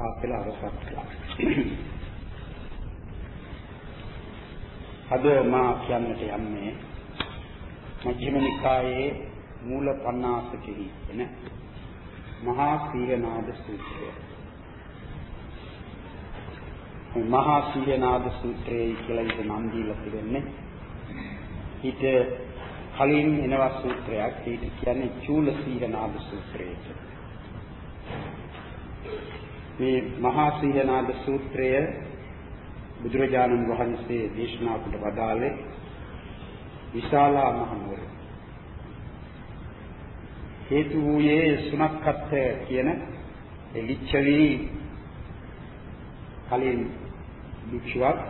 ආපල අවසත් කළා. අද මා කියන්නට යන්නේ මජ්ක්‍ධිම නිකායේ මූල පණ්ණාසකෙහි එන මහා සීලනාද සූත්‍රය. මහා සීලනාද සූත්‍රය කියලා ඉත නම් දීලා තිබෙන්නේ. ඊට කලින් එනවා සූත්‍රයක් ඊට කියන්නේ චූල සීලනාද සූත්‍රය කියලා. මේ මහා සීලනාද සූත්‍රය බුදුරජාණන් වහන්සේ දේශනා කොට වදාළේ විශාලා මහනුවර. හේතු වූයේ සුනක්කත් කියන එලිච්ඡවි කලින් භික්ෂුවක්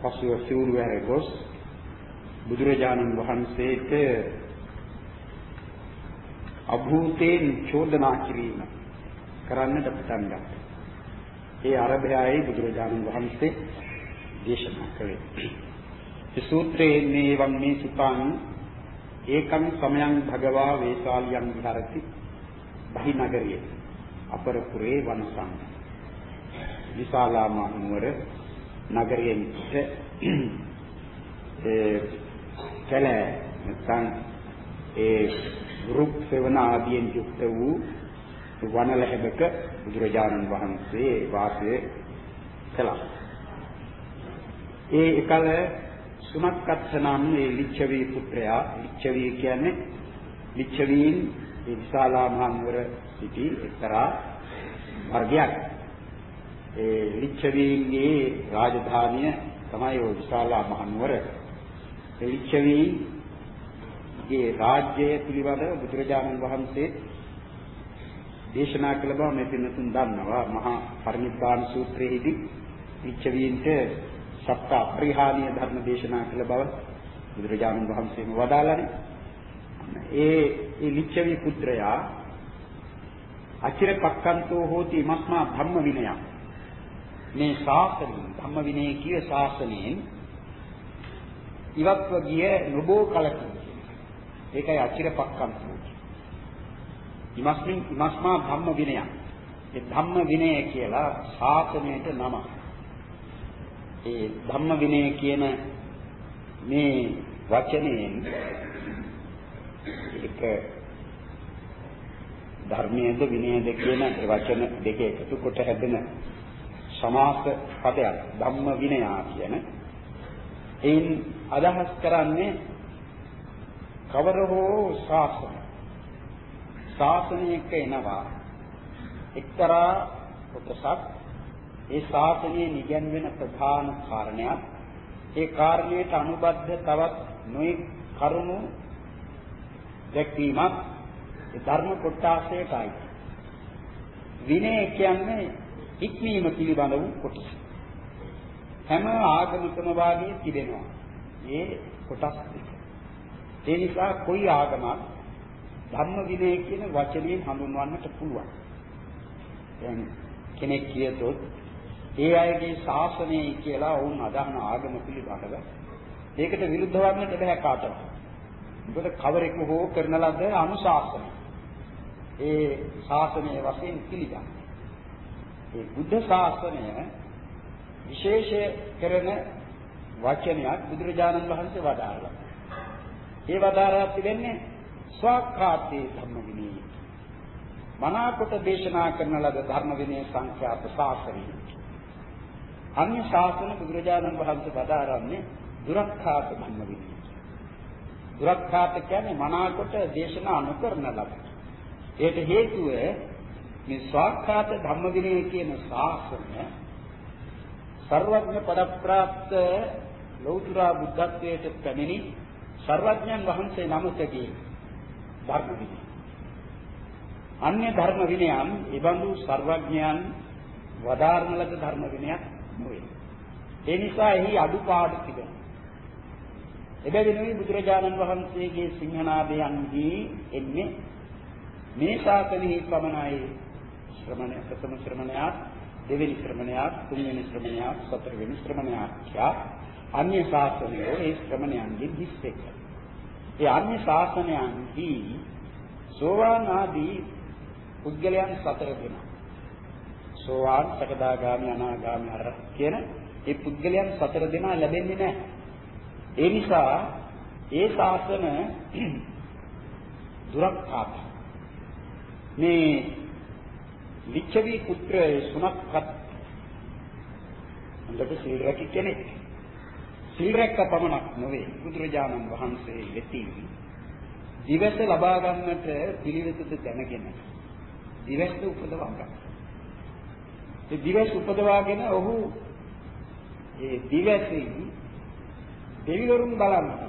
පසුව සිවුරු වැර ගොස් බුදුරජාණන් වහන්සේට අභූතේන් චෝදනා කිරීම කරන්නට පටන් ගත්තා. ඒ අරබයායි බුදුරජාණන් වහන්සේ දේශනා කළේ. මේ සූත්‍රයේ මේ වම් මේ සුතං ඒකං සමයං භගවා වේසාලියං විහරති බහි නගරියේ අපරපුරේ වනසං විශාලා මහනුවර නගරයෙන් පිට ඒ කැලෑ නැත්නම් ඒ ගෲප් සෙවන ආදීන් යුක්ත වූ වනලැබක බුදුරජාණන් වහන්සේ වාසය කළා. ඒ එකල සුමක්කත්ස නම් මේ ලිච්ඡවි පුත්‍රයා ලිච්ඡවි කියන්නේ ලිච්ඡවීන් ඒ විශාලා මහනුවර සිටි එක්තරා වර්ගයක්. ඒ ලිච්ඡවීන්ගේ රාජධානිය තමයි ඔය විශාලා මහනුවර. ඒ ලිච්ඡවීන්ගේ රාජ්‍යය පිළිබඳව බුදුරජාණන් වහන්සේ දේශනා කළ බව මේ පින්නතුන් දන්නවා මහා පරිනිබ්බාන සූත්‍රයේදී ලිච්ඡවීන්ට සත්‍ය අපරිහානීය ධර්ම දේශනා කළ බව බුදුරජාණන් වහන්සේම වදාළනේ. ඒ ඒ ලිච්ඡවි පුත්‍රයා අචිර පක්කන්තෝ හෝති මස්මා ධම්ම විනය. මේ ශාසනය ධම්ම විනය කිය ශාසනයෙන් ඉවත්ව ගිය නොබෝ කලකින්. ඒකයි අචිර පක්කන්තෝ. ඉමස්මින් ඉමස්මා ධම්ම විනය. ඒ ධම්ම විනය කියලා ශාසනයට නමක්. ඒ ධම්ම විනය කියන මේ වචනයෙන් එක ධර්මයේද විනයද කියන ඒ වචන දෙක එකතු කොට හැදෙන සමාස පදයක් ධම්ම විනය කියන එයින් අදහස් කරන්නේ කවර හෝ ශාසන ශාසනයක එනවා. එක්තරා කොටසක් ඒ ශාසනයේ නිගන්වෙන ප්‍රධාන කාරණයක්. ඒ කාරණයට අනුබද්ධ තවත් නොයෙක් කරුණු දැක්වීමක් ඒ ධර්ම කොටාසයටයි. විනය කියන්නේ ඉක්මීම පිළිබඳ වූ කොටස. හැම ආගමකම වාගේ තිබෙනවා. මේ කොටස් දෙක. ඒ නිසා කොයි ආගමක් ධම්ම විනය කියන වචනයෙන් හඳුන්වන්නට පුළුවන් දැන් කෙනෙක් කියතොත් ඒ අයගේ ශාසනයයි කියලා වුන් අදහන ආගම පිළිබඳව ඒකට විරුද්ධ වන්නට බෑ කාටවත්. මොකද කවරෙකු හෝ කරන ලද අනුශාසන. ඒ ශාසනයේ වශයෙන් පිළිගන්න. ඒ බුද්ධ ශාසනය විශේෂ කරන වචනයක් බුදුරජාණන් වහන්සේ වදාළා. ඒ වදාරා තිබෙන්නේ ස්වාක්ඛාතේ ධම්ම විනය. මනාකොට දේශනා කරන ලද ධර්ම විනය සංඛ්‍යාත ශාසනය. අන්‍ය ශාසන බුදුරජාණන් වහන්සේ වදාරන්නේ දුරක්ඛාත ධම්ම විනය. දුරක්ඛාත කියන්නේ මනාකොට දේශනා නොකරන ලබ. ඒට හේතුව මේ ස්වාක්ඛාත ධම්ම විනය කියන ශාසනය සර්වඥ පදප්‍රාප්ත ලෞතර බුද්ධත්වයට පැමිණි සර්වඥන් වහන්සේ නමකගේ ධර්ම විනය. අන්‍ය ධර්ම විනයන්, ඊබඳු සර්වඥයන් වදාරන ලද ධර්ම විනයක් නොවේ. ඒ නිසා එහි අඩුපාඩු තිබෙනවා. එබැවිනුයි බුදුරජාණන් වහන්සේගේ සිංහනාදයන්හි එන්නේ මේ ශාසනයෙහි පමණයි ශ්‍රමණය ප්‍රථම ශ්‍රමණයාත් දෙවෙනි ශ්‍රමණයාත් තුන්වෙනි ශ්‍රමණයාත් හතරවෙනි ශ්‍රමණයාත් කියා අන්‍ය ශාසනයෝ ඒ ශ්‍රමණයන්ගෙන් හිස් එක. ඒ අන්‍ය ශාසනයන්හි සෝවාන් ආදී පුද්ගලයන් සතර දෙනා සෝවාන් සකදාගාමි අනාගාමි අර කියන ඒ පුද්ගලයන් සතර දෙනා ලැබෙන්නේ නැහැ. ඒ නිසා ඒ ශාසන දුරක්ඛාත මේ ලිච්ඡවි පුත්‍ර සුනක්කත් හොඳට සීල් රැකි කෙනෙක්. සීල් රැක්ක පමණක් නොවේ බුදුරජාණන් වහන්සේ වෙතින් දිවස ලබා ගන්නට පිළිවෙතද දැනගෙන දිවස උපදවා ගන්න. ඒ දිවස උපදවාගෙන ඔහු ඒ දිවසින් දෙවිවරුන් බලන්නට.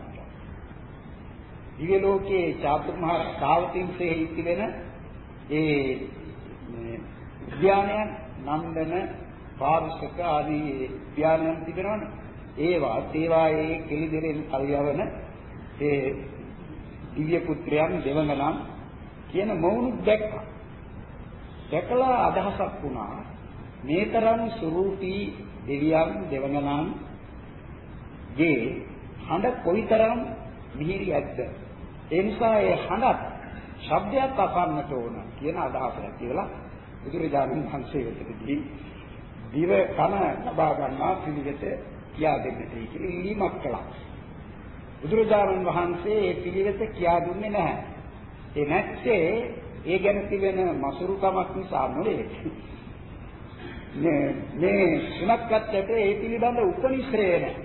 දිව්‍ය ලෝකයේ චාතුර්මහා සාවතින්සේ ඉතිවෙන ඒ උද්‍යානයන් නන්දන පාරුෂක ආදී උද්‍යානයන් තිබෙනවනේ. ඒවා ඒවායේ කෙලිදෙරෙන් කල්යවන ඒ දිව්‍ය පුත්‍රයන් දෙවඟනම් කියන මොවුනුත් දැක්කා. දැකලා අදහසක් වුණා මේතරම් සුරූපී දෙවියන් දෙවඟනම් ගේ හඬ කොයිතරම් මිහිරි ඇද්ද ඒ නිසා ඒ හඬත් ශබ්දයක් අසන්නට ඕන කියන අදහස ඇති වෙලා බුදුරජාණන් වහන්සේ වෙතදී දිව කන ලබා ගන්නා පිළිවෙත කියා දෙන්නට කියලා ඉල්ලීමක් කළා. බුදුරජාණන් වහන්සේ ඒ පිළිවෙත කියා දුන්නේ නැහැ. ඒ නැත්තේ ඒ ගැන තිබෙන මසුරුකමක් නිසා නෙවෙයි. මේ මේ සුණක්කත්ට ඒ පිළිබඳ උපනිශ්‍රය නැහැ.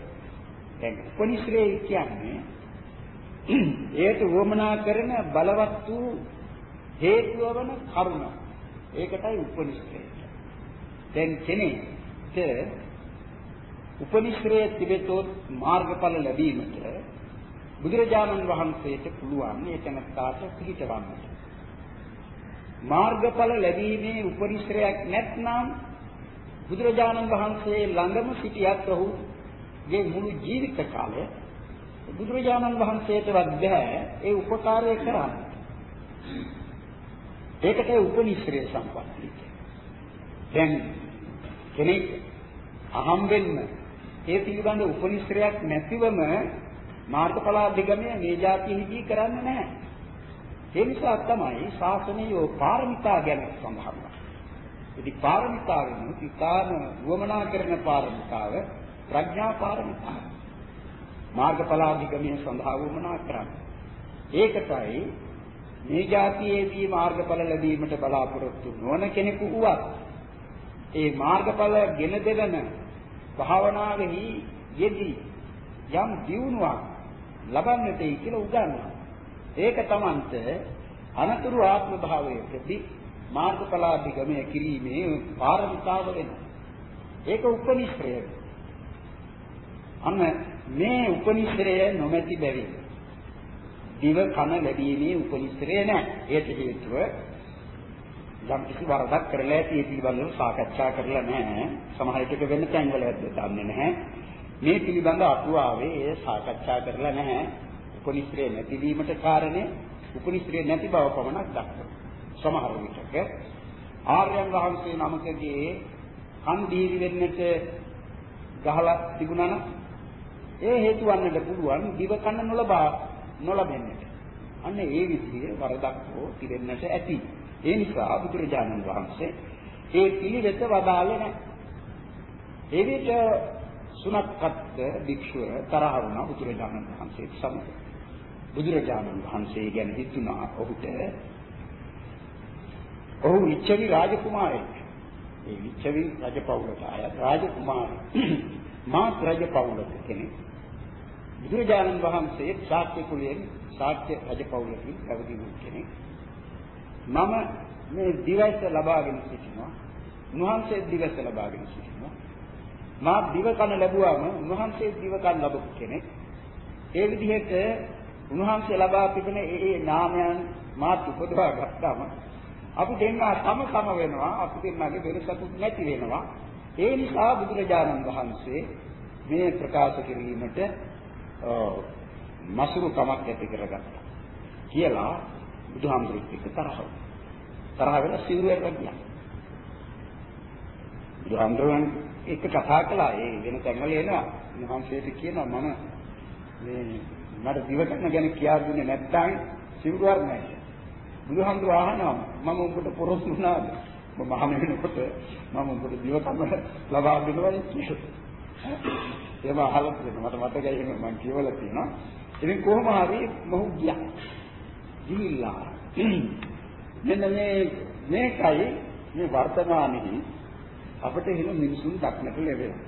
දැන් උපනිශ්‍රය කියන්නේ ඒට වමනා කරන බලවත් වූ හේතුව වන කරුණ. ඒකටයි උපනිශ්‍රය. දැන් කෙනෙක්ට උපනිශ්‍රය තිබෙතොත් මාර්ගඵල ලැබීමට බුදුරජාණන් වහන්සේට පුළුවන් ඒ තැනට පිළිටවන්නට. මාර්ගඵල ලැබීමේ උපනිශ්‍රයක් නැත්නම් බුදුරජාණන් වහන්සේ ළඟම සිටියත් ඔහුගේ මුළු ජීවිත කාලය බුදුරජාණන් වහන්සේටවත් බෑ ඒ උපකාරය කරන්න. ඒකට උපනිශ්‍රය සම්පත්තිය. දැන් කෙනෙක් අහම්බෙන්න ඒ පිළිබඳ උපනිශ්‍රයක් නැතිවම මාර්ගඵලාධිගමය මේ જાතියෙහිදී කරන්නේ නැහැ. ඒ නිසා තමයි ශාසනයේ පාරමිතා ගැන සඳහන් ඉතින් පාරමිතාවෙන් ඉතාම වමනා කරන පාරමිතාව ප්‍රඥා පාරමිතාව. මාර්ගඵලාධිගමනය සඳහා වමනා කරන්නේ. ඒකටයි මේ જાතියේදී මාර්ගඵල ලැබීමට බලාපොරොත්තු නොවන කෙනෙකු වුවත් ඒ මාර්ගඵල ගෙන දෙවන භාවනාවෙහි යෙදී යම් දියුණුවක් ලබන්නටයි කියලා උගන්වනවා. ඒක තමන්ට අනතුරු ආත්ම භාවයකදී මාර්ගඵලාධිගමනය කිරීමේ පාරමිතාව වෙනවා. ඒක උපනිශ්‍රය. අන්න මේ උපනිශ්‍රය නොමැති බැවින් දිව කන ලැබීමේ උපනිශ්‍රය නැහැ. ඒට හේතුව යම් කිසි වරදක් කරලා ඇති ඒ පිළිබඳව සාකච්ඡා කරලා නැහැ. සමහර විටක වෙන තැන්වල දන්නේ නැහැ. මේ පිළිබඳ අටුවාවේ ඒ සාකච්ඡා කරලා නැහැ. උපනිශ්‍රය නැතිවීමට කාරණේ උපනිශ්‍රය නැති බව පමණක් දක්වනවා. සමහර විටක ආර්යයන් වහන්සේ නමකගේ කන් දීරි වෙන්නට ගහලා තිබුණා නම් ඒ හේතු වන්නට පුළුවන් දිව කන නොලබා නොලබෙන්නට. අන්න ඒ විදිහේ වරදක් හෝ තිබෙන්නට ඇති. ඒ නිසා බුදුරජාණන් වහන්සේ ඒ පිළිවෙත වදාළේ නැහැ. ඒ විට සුනක්කත් භික්ෂුව තරහ වුණා බුදුරජාණන් වහන්සේට සමග. බුදුරජාණන් වහන්සේ ගැන හිතුණා ඔහුට ඔහු විච්ඡවි රාජකුමාරයෙක්. ඒ විච්ඡවි රජපෞලට ආයත් රාජකුමාරයෙක්. මාත් රජපෞලක කෙනෙක්. බුදුරජාණන් වහන්සේ ශාක්‍ය කුලයෙන් ශාක්‍ය රජපෞලකින් පැවිදි වූ කෙනෙක්. මම මේ දිවස ලබාගෙන සිටිනවා. උන්වහන්සේ දිවස ලබාගෙන සිටිනවා. මා දිවකන ලැබුවාම උන්වහන්සේ දිවකන් ලැබපු කෙනෙක්. ඒ විදිහට උන්වහන්සේ ලබා තිබෙන ඒ නාමයන් මාත් උපදවා ගත්තාම අපි දෙන්නා සම සම වෙනවා අපි දෙන්නාගේ වෙනසකුත් නැති වෙනවා ඒ නිසා බුදුරජාණන් වහන්සේ මේ ප්‍රකාශ කිරීමට මසුරු කමක් ඇති කරගත්තා කියලා බුදුහාමුදුරුවෝ එක්ක තරහ තරහ වෙලා සිවුරට ගියා බුදුහාමුදුරුවන් එක්ක කතා කළා. ඒ වෙන තැන්වල එනවා. මහන්සියට කියනවා මම මේ මට දිවකන ගැන කියා දුන්නේ නැත්නම් සිවුරක් නැහැ බුදුහාමුදුරුවෝ අහනවා මම උඹට පොරොත්තු වුණාද? මම මහාන වෙනකොට මම උඹට දිවකම ලබා දෙනවා කියලා. ඒව අහලා තියෙනවා. මට මතකයි එහෙම මම කියවලා තියෙනවා. ඉතින් කොහොම හරි මොහු ගියා. ගිහිල්ලා මෙන්න මේ මේකයි මේ වර්තමානයේ අපිට එහෙම මිනිසුන් දක්නට ලැබෙනවා.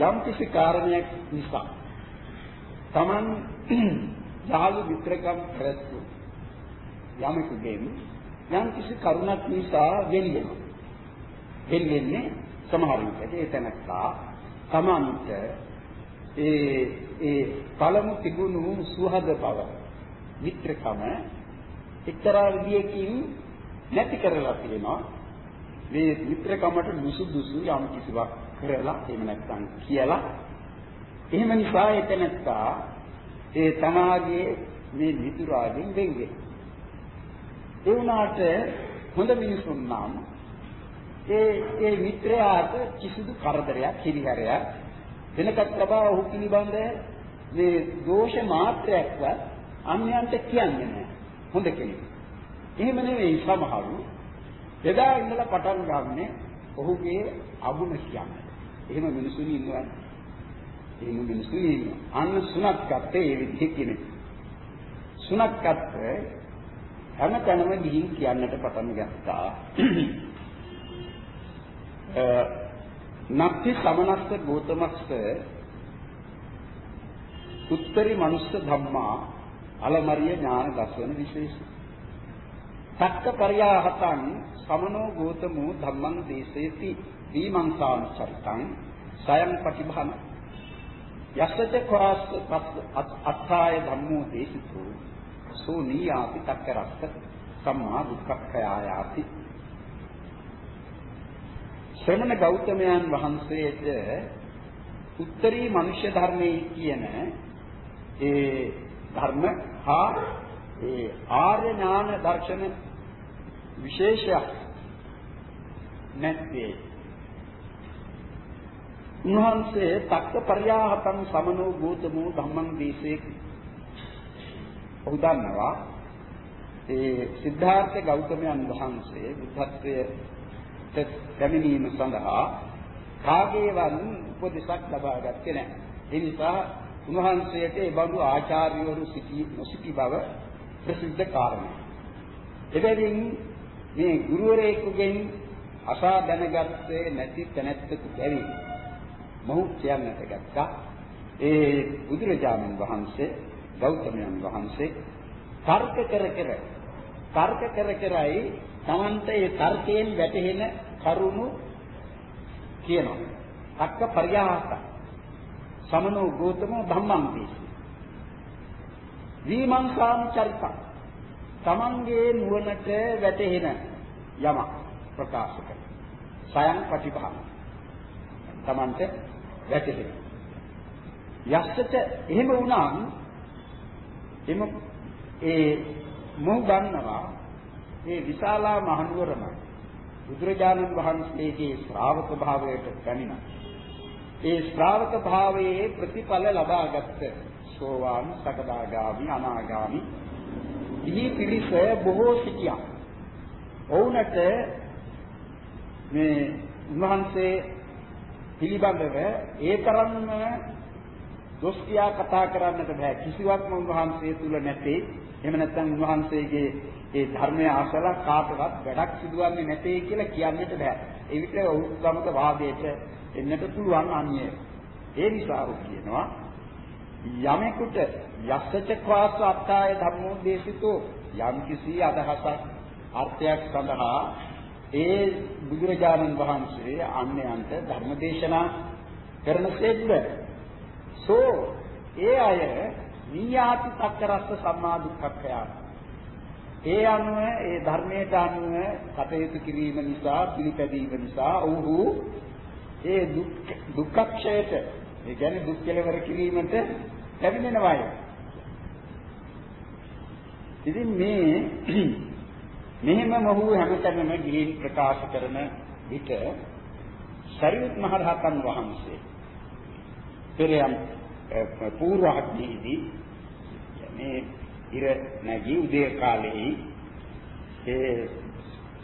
යම් කිසි කාරණයක් නිසා Taman යාළු මිත්‍රකම් කරත්තු යමෙකුගෙන් යම් කිසි කරුණක් නිසා වෙන්නේ වෙන්නේ සමහර විට ඒ තැනත්තා Tamanට ඒ ඒ පළමු තිබුණු සුහද බව මිත්‍රකම එක්තරා විදියකින් නැති කරලා තියෙනවා. මේ මිත්‍රකමට දුසුදුසු යම් කිසිවක් කරලා එහෙම නැත්නම් කියලා. එහෙම නිසා එතනත්තා ඒ තමාගේ මේ මිතුරාගෙන් වෙන්නේ ඒ වුණාට හොඳ මිනිසුන් නම් ඒ ඒ මිත්‍රයාට කිසිදු කරදරයක් හිරිහැරයක් වෙනකත් ලබා ඔහු පිළිබඳ මේ දෝෂ මාත්‍රයක්වත් අන්‍යයන්ට කියන්නේ නැහැ. හොඳ කෙනෙක්. එහෙම නෙවෙයි සමහරු එදා ඉඳලා පටන් ගන්නෙ ඔහුගේ අගුණ කියන්නේ. එහෙම මිනිසුනි ඉන්නවා. එහෙම මිනිසුනි ඉන්නවා. අන්න සුණක්කත් ඒ විදිහ කෙනෙක්. සුණක්කත් හැමතැනම ගිහින් කියන්නට පටන් ගත්තා. නක්ති සමනස්ස ගෝතමස්ස උත්තරී මනුස්ස ධම්මා අලමරිය ඥාන දස්වන විශේෂ. සක්ක පරියාහතං සමනෝ ගෝතමෝ ධම්මං දේශේති දීමංසාන චරිතං සයං පටිභාන යස්සච කොරස් අත්ථාය ධම්මෝ දේශිතෝ සෝ නීයාති තක්කරස්ස සම්මා දුක්ඛඛයායාති ශ්‍රමණ ගෞතමයන් වහන්සේට උත්තරී මනුෂ්‍ය ධර්මයේ කියන ඒ ධර්ම හා ඒ ආර්ය ඥාන දර්ශන විශේෂයක් නැත්තේ උන්වහන්සේ තක්ක පරියාහතං සමනෝ ගෝතමෝ ධම්මං දීසේ ඔහු දන්නවා ඒ සිද්ධාර්ථ ගෞතමයන් වහන්සේ බුද්ධත්වයේ පැමිණීම සඳහා කාගේවත් උපදෙසක් ලබා ගත්තේ නැහැ. ඒ නිසා උන්වහන්සේට ඒ බඳු ආචාර්යවරු සිටි නොසිටි බව ප්‍රසිද්ධ කාරණා. එබැවින් මේ ගුරුවරයෙකුගෙන් අසා දැනගත්තේ නැති තැනැත්තෙකු බැරි මොහු කියන්නට ගත්තා. ඒ බුදුරජාණන් වහන්සේ ගෞතමයන් වහන්සේ තර්ක කර කර තර්ක කර කරයි Tamante ඒ තර්කයෙන් වැටහෙන කරුණු කියනවා. අක්ක පරියාස සමනෝ ගෝතමෝ ධම්මං තේසි. විමංසාම් චරිත. Tamange නුවණට වැටහෙන යමක් ප්‍රකාශ කරන. සයන් ප්‍රතිභාව. Tamante වැටහෙන. යස්සට එහෙම වුණාම එම ඒ මොහු ගන්නවා මේ විශාලා මහනුවරම බුදුරජාණන් වහන්සේගේ ශ්‍රාවක භාවයට පැමිණ ඒ ශ්‍රාවක භාවයේ ප්‍රතිඵල ලබාගත් සෝවාන් සකදාගාමි අනාගාමි. දිහි පිරිස බොහෝ සිටියා. ඔවුන්ට මේ උන්වහන්සේ පිළිබඳව ඒ තරම්ම දොස් කියා කතා කරන්නට බෑ. කිසිවක්ම උන්වහන්සේ තුල නැtei එහෙම නැත්නම් උන්වහන්සේගේ ඒ ධර්මය අසලා කාටවත් වැඩක් සිදුවන්නේ නැtei කියලා කියන්නට බෑ. ඒ විතර උත්සමක වාදයට එන්නට පුළුවන් අන්‍ය ඒ නිසා උ කියනවා යමෙකුට යස්සච ක්වාස අත්තාය ධම්මෝ දේශිතෝ. යම් කිසි අදහසක් අර්ථයක් සඳහා ඒ බුදුරජාණන් වහන්සේ අන්‍යයන්ට ධර්ම දේශනා කරන සෙද්ද. සෝ ඒ අය නියාති සක්කරස්ස සම්මා දුක්ඛය. ඒ අනුව ඒ ධර්මයට අනුව කටයුතු කිරීම නිසා පිළිපැදීම නිසා ඔව්හු ඒ දුක් දුක්ඛක්ෂයට ඒ කියන්නේ දුක් කෙලවර කිරීමට ලැබෙනවායි. ඉතින් මේ මෙහෙම මොහු හැමතැනම ගිහින් ප්‍රකාශ කරන විට සරියුත් මහ රහතන් වහන්සේ පෙරයන් පූර්වහත්දීදී මේ ඉර නැගී උදේ කාලෙහි ඒ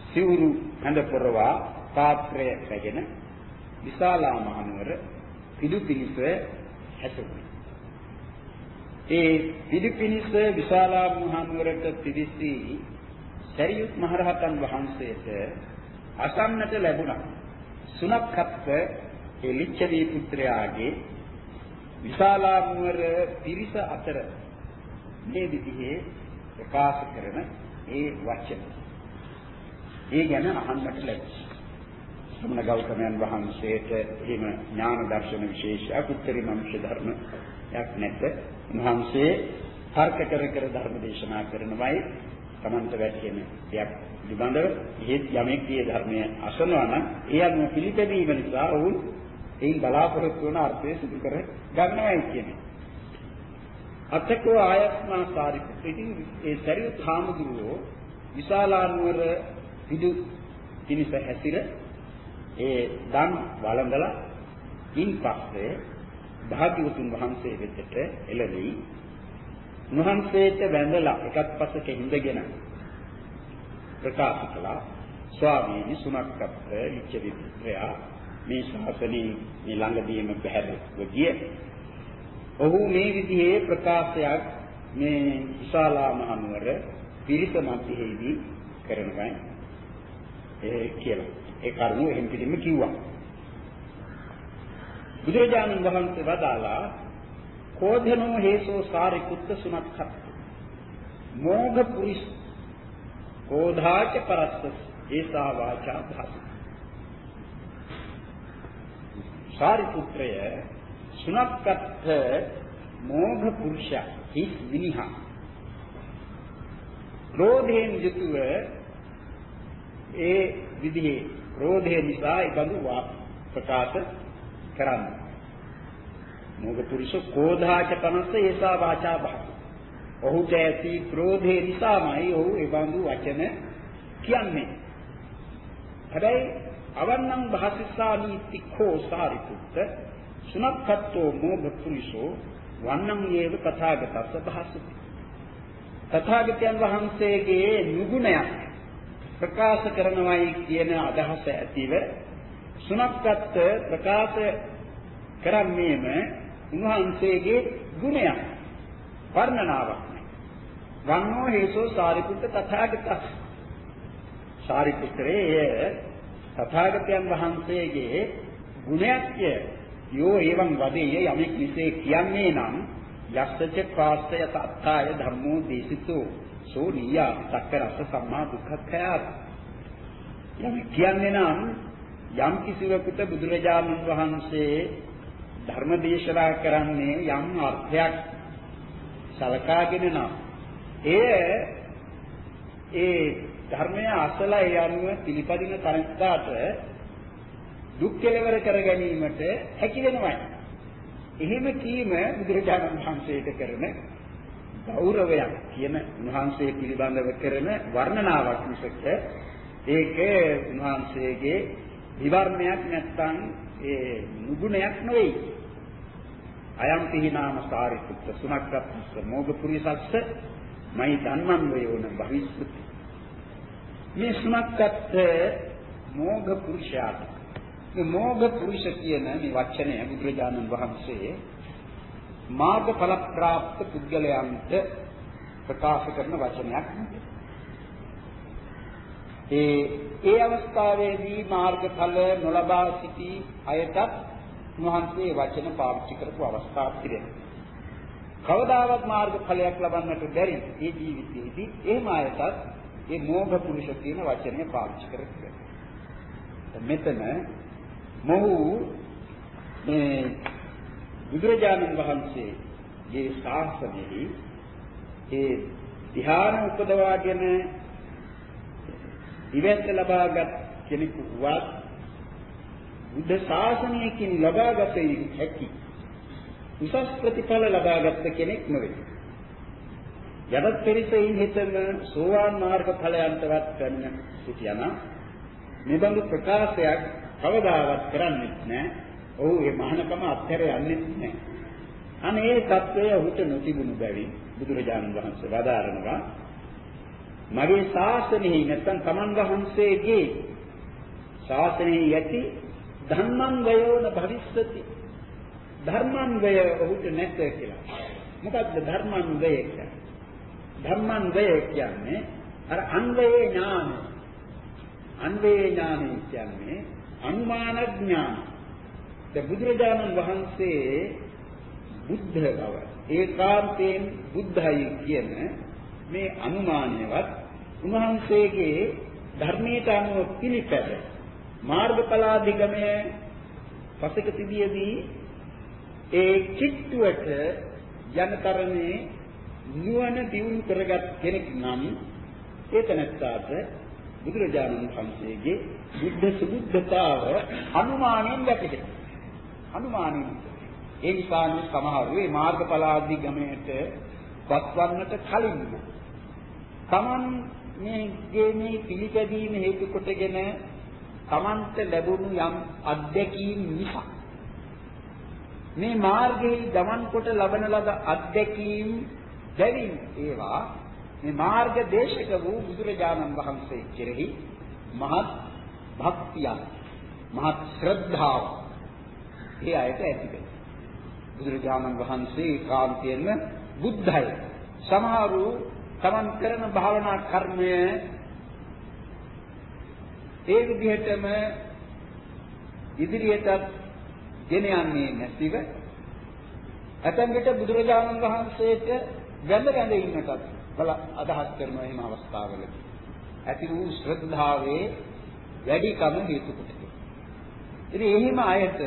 සිවුරු හඳ පොරවා පාත්‍රය රැගෙන විශාලා මහනුවර පිදු පිනිස හැසුණා. ඒ පිදු පිනිස විශාලා මහනුවරට පිවිසි සරියුත් මහරහතන් වහන්සේට අසන්නට ලැබුණා. සුනක්කත්ව ඒ ලිච්ඡවී පුත්‍රයාගේ විශාලා නුවර පිරිස අතර මේ විදිහේ ප්‍රකාශ කරන ඒ වචන. ඒ ගැන අහන්නට ලැබුණා. සමන ගෞතමයන් වහන්සේට එහෙම ඥාන දර්ශන විශේෂයක් උත්තරී මනුෂ්‍ය ධර්මයක් නැත. උන්වහන්සේ තර්ක කර කර ධර්ම දේශනා කරනවයි Tamanta වැටෙන දෙයක් පිළිබඳව එහෙත් යමෙක් මේ ධර්මය අසනවා නම් ඒ අනුව පිළිපැදීම නිසා ඔවුන් එයින් බලාපොරොත්තු වන අර්ථය සිදු කර ගන්නවායි කියන්නේ. අතකෝ ආයස්මා සාරිපුත්‍ර ඉතින් ඒ සරියුත් හාමුදුරුවෝ විශාලානුවර පිටු පිනිස හැසිර ඒ දන් වළඳලා ඉන් පස්සේ භාග්‍යවතුන් වහන්සේ වෙතට එළවි උන්වහන්සේට වැඳලා එකත් පසක හිඳගෙන ප්‍රකාශ කළා ස්වාමීනි සුනක්කප්ප ලිච්ඡ විප්‍රයා මේ ශාසනයේ මේ ළඟදීම බහැරව ගිය. ඔහු මේ විදිහේ ප්‍රකාශයක් මේ විශාලා මහනුවර පිරිස මැදෙහිදී කරනවා ඒ කියලා. ඒ කරුණු එහෙම පිළිම කිව්වා. බුදුරජාණන් වහන්සේ වදාලා කෝධනෝ හේසෝ සාරිපුත්ත සුනක්ඛත් මෝඝ පුරිස්. කෝධාච පරස්ස ඒසා වාචා භාසි සාරිපුත්‍රය සුනක්ඛත් මෝඝ පුරුෂ හිස් විනිහා ක්‍රෝධයෙන් යුතුව ඒ විදිහේ ක්‍රෝධය නිසා ඒ බඳු ප්‍රකාශ කරන්නේ මොග පුරුෂ කෝධාච පනස්ස ඒසා වාචා භා. ඔහුට ඇති ක්‍රෝධේ නිසාමයි ඔහු ඒ බඳු වචන කියන්නේ. හැබැයි අවන්නම් භාසිස්සාමි තික්ඛෝ සාරිපුත්ත සුනක්ඛත්තෝ මොග පුරුෂෝ වන්නම් යේව තථාගතස්ස භාසති. තථාගතයන් වහන්සේගේ නුගුණයක් ප්‍රකාශ කරනවායි කියන අදහස ඇතිව සුනක්කත් ප්‍රකාශ කරන්නේම උන්වහන්සේගේ ගුණයක් වර්ණනාවක් වන්නෝ හේසෝ සාරිපුත්ත තථාගතස් සාරිපුත්‍රයේ තථාගතයන් වහන්සේගේ ගුණයක්ය. යෝ එවං වදේ යමෙක් විසේ කියන්නේ නම් යස්සච ප්‍රාස්තය සත්තාය ධම්මෝ දේශිතෝ සෝ නියා සක්කරස සම්මා දුක්ඛඛය යම් කියන්නේ නම් යම් කිසිවෙකුට බුදුරජාණන් වහන්සේ ධර්ම දේශනා කරන්නේ යම් අර්ථයක් සලකාගෙන නම් එය ඒ ධර්මය අසලා ඒ අනුව පිළිපදින තනත්තාට දුක් කෙලවර කර ගැනීමට හැකි වෙනවයි. එහෙම කීම බුදුරජාණන් වහන්සේට කරන ගෞරවයක් කියන උන්වහන්සේ පිළිබඳව කරන වර්ණනාවක් මිසක ඒක උන්වහන්සේගේ විවරණයක් නැත්නම් ඒ නුගුණයක් නෙවෙයි. අයම් පිහිනාම සාරිපුත්‍ර සුනක්කත්ස්ස මොග්ගපුරිසස්ස මයි ධම්මං වයෝන භවිස්සති මේ සුනක්කත් මොග්ග පුරුෂයාට මේ මොග්ග පුරුෂ කියන මේ වචනය බුදුරජාණන් වහන්සේ මාර්ගඵල ප්‍රාප්ත පුද්ගලයන්ට ප්‍රකාශ කරන වචනයක් ඒ ඒ අවස්ථාවේදී මාර්ගඵල නොලබා සිටි අයටත් උන්වහන්සේ වචන පාවිච්චි කරපු අවස්ථා පිළිදෙනවා. කවදාවත් මාර්ගඵලයක් ලබන්නට බැරි මේ ජීවිතයේදී එහෙම අයටත් මේ මෝඝ පුරුෂ කියන වචනය පාවිච්චි කරන්නේ. මෙතන මොහු මේ බුදුරජාණන් වහන්සේගේ ශාසනයෙහි ඒ ධ්‍යාන උපදවාගෙන ඉවැත්ත ලබාගත් කෙනෙකු වත් බුද්ධ ශාසනයකින් ලබාගත හැකි උසස් ප්‍රතිඵල ලබාගත් කෙනෙක් නෙවෙයි. යදත් පෙරිසෙයින් හිතන සෝවාන් මාර්ග ඵලයන්ටවත් ගන්න සිටියනම් මෙබඳු ප්‍රකාශයක් කවදාවත් කරන්නේ නැහැ. ඔහු මේ මහානකම අත්හැර යන්නේ නැහැ. අනේ ඒ தත්වය ඔහුට නොතිබුණු බැවින් බුදුරජාණන් වහන්සේ වදාරනවා මගේ ශාසනයෙහි නැත්නම් තමන් වහන්සේගේ ශාසනයෙහි යති ධම්මං වයෝන භවිස්සති ධර්මං වය ඔහුට නැත කියලා. මොකද්ද ධර්මං වය කියන්නේ? ධර්මං වය කියන්නේ අර අන්වයේ ඥාන. අන්වයේ ඥානය කියන්නේ අනුමාන ඥාන. දැන් බුදුරජාණන් වහන්සේ බුද්ධ බව ඒකාන්තයෙන් බුද්ධයි කියන මේ අනුමානයවත් උන්වහන්සේගේ ධර්මයට අනුව පිළිපැද මාර්ගඵලාධිගමය පසක තිබියදී ඒ කිට්ටුවට යනතරමේ නුවණ දියුණු කරගත් කෙනෙක් නම් ඒ තැනත්තාට බුදුරජාණන් වහන්සේගේ බුද්ධ සුබුද්ධතාව අනුමානයෙන් වැටහෙනවා. අනුමානයෙන්. ඒ නිසා මේ සමහරු මේ මාර්ගඵලාදී ගමනට පත්වන්නට කලින් තමන් මේගේ මේ පිළිපැදීම හේතු කොටගෙන තමන්ට ලැබුණු යම් අත්දැකීම් නිසා මේ මාර්ගයේ ගමන් කොට ලබන ලද අත්දැකීම් බැවින් ඒවා මේ මාර්ග දේශක වූ බුදුරජාණන් වහන්සේ කෙරෙහි මහත් භක්තියක් මහත් ශ්‍රද්ධාවක් ඒ අයට ඇති වෙනවා. බුදුරජාණන් වහන්සේ කාන්තියෙන්ම බුද්ධයි. සමහරු තමන් කරන භාවනා කර්මය ඒ විදිහටම ඉදිරියට ගෙන යන්නේ නැතිව ඇතැම් විට බුදුරජාණන් වහන්සේට වැඳ වැඳ ඉන්නටත් බල අදහස් කරන එහෙම අවස්ථාවලදී ඇති වූ ශ්‍රද්ධාවේ වැඩිකම හේතු කොටයි. ඉතින් එහිම අයට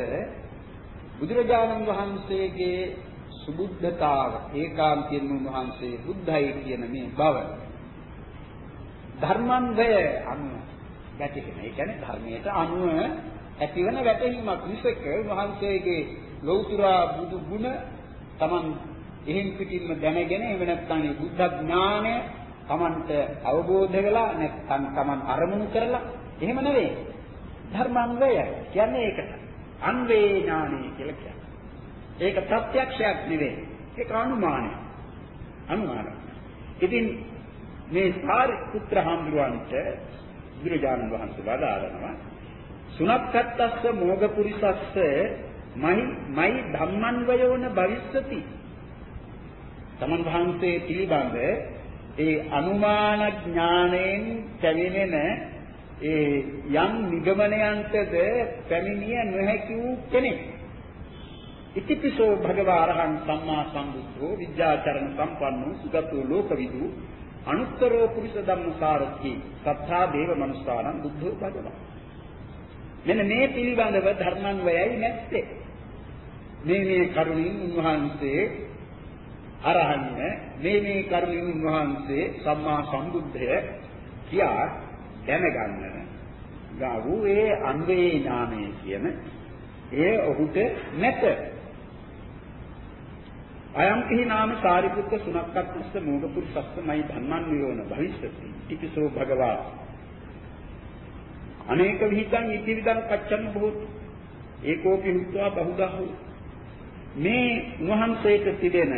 බුදුරජාණන් වහන්සේගේ සුබුද්ධතාව ඒකාන්තයෙන් උන්වහන්සේ බුද්ධයි කියන මේ බව ධර්මන්වය අනුව වැටෙන. ඒ කියන්නේ ධර්මයට අනුව ඇතිවන වැටහීමක් මිසක උන්වහන්සේගේ ලෞතර බුදු ගුණ Taman එහෙන් පිටින්ම දැනගෙන එහෙම නැත්නම් මේ බුද්ධ ඥානය Tamanට අවබෝධ වෙලා නැත්නම් Taman අරමුණු කරලා එහෙම නෙවෙයි. ධර්මන්වය කියන්නේ ඒකට. අන්වේ ඥානය කියලා කියන්නේ. ඒක ප්‍රත්‍යක්ෂයක් නෙවෙයි. ඒක අනුමානය. අනුමාන. ඉතින් මේ සාරිපුත්‍ර හාමුදුරුවන්ට බුදුරජාණන් වහන්සේ වදාරනවා සුනක්කත්තස්ස මෝගපුරිසස්ස මයි මයි ධම්මන්වයෝන භවිස්සති තමන් වහන්සේ පිළිබඳ ඒ අනුමාන ඥාණයෙන් පැමිණෙන ඒ යම් නිගමනයන්ටද පැමිණිය නොහැකි වූ කෙනෙක්. ඉතිපිසෝ භගවා අරහං සම්මා සම්බුද්ධෝ විද්‍යාචරණ සම්පන්නෝ සුගතෝ ලෝකවිදු අනුත්තරෝ පුරිස ධම්මසාරති සත්තා දේව මනුස්සානම් බුද්ධෝ භගවා. මෙන්න මේ පිළිබඳව ධර්මන්වයයි නැත්තේ. මේ මේ කරුණින් උන්වහන්සේ අරහන්න මේ මේ කරුණින් උන්වහන්සේ සම්මා සම්බුද්ධය කියා දැනගන්න ගාවු ඒ අන්වේ ඥානය කියන ඒ ඔහුට නැත. අයම් කිහි නාම සාරිපුත්ත සුනක්කත්ස්ස මෝගපුරුසස්සමයි ධම්මන් විරෝණ භවිස්සති. ඉතිසෝ භගවා අනේක විහිදං ඉති විදං පච්චන්න බොහෝ ඒකෝපි හුත්වා බහුදහු මේ උන්වහන්සේට තිබෙන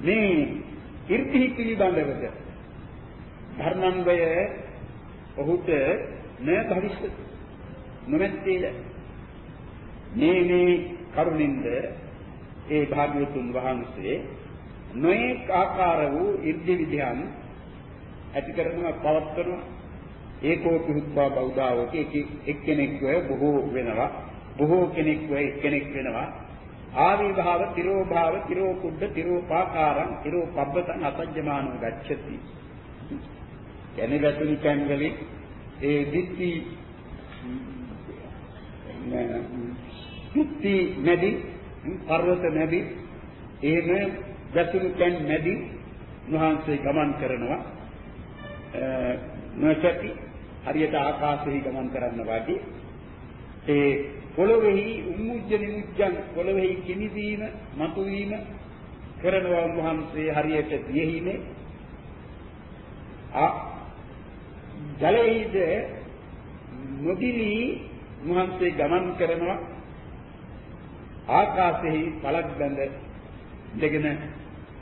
මේ irthi පිළිබඳවද ධර්මංගය ඔහුට න භවිෂ්‍යති නොමැත්තේද මේ මේ කරුණින්ද ඒ භාග්‍යවතුන් වහන්සේ නොඑක ආකාර වූ irdi විද්‍යාන් ඇති කරනවා. පවත්වනවා ඒකෝපි හුත්වා බෞද්ධාවක එක්කෙනෙක්ව බොහෝ වෙනවා. බොහෝ කෙනෙක්ව එක්කෙනෙක් වෙනවා. ආවි භාව තිරෝ භාව තිරෝ කුඩ තිරෝ පාකාරං තිරෝ පබ්බතං අසජ්ජමානෝ ගච්ඡති. කියන්නේ වැතුනි කන් වලින් ඒ දික්ටි දික්ටි නැදි පර්වත නැදි එහෙම වැතුනි කන් නැදි උන්වහන්සේ ගමන් කරනවා. නොසැටි හරියට ආකාශෙහි ගමන් කරන්න වාගේ ඒ පොළොවේහි උම්මුජ්ජ නිමුජ්ජන් පොළොවේහි කිමිදීම මතුවීම කරනවා වහන්සේ හරියට දියෙහිනේ. ආ ජලයේද නොදිලි වහන්සේ ගමන් කරනවා. ආකාශෙහි පළක් බඳ දෙගෙන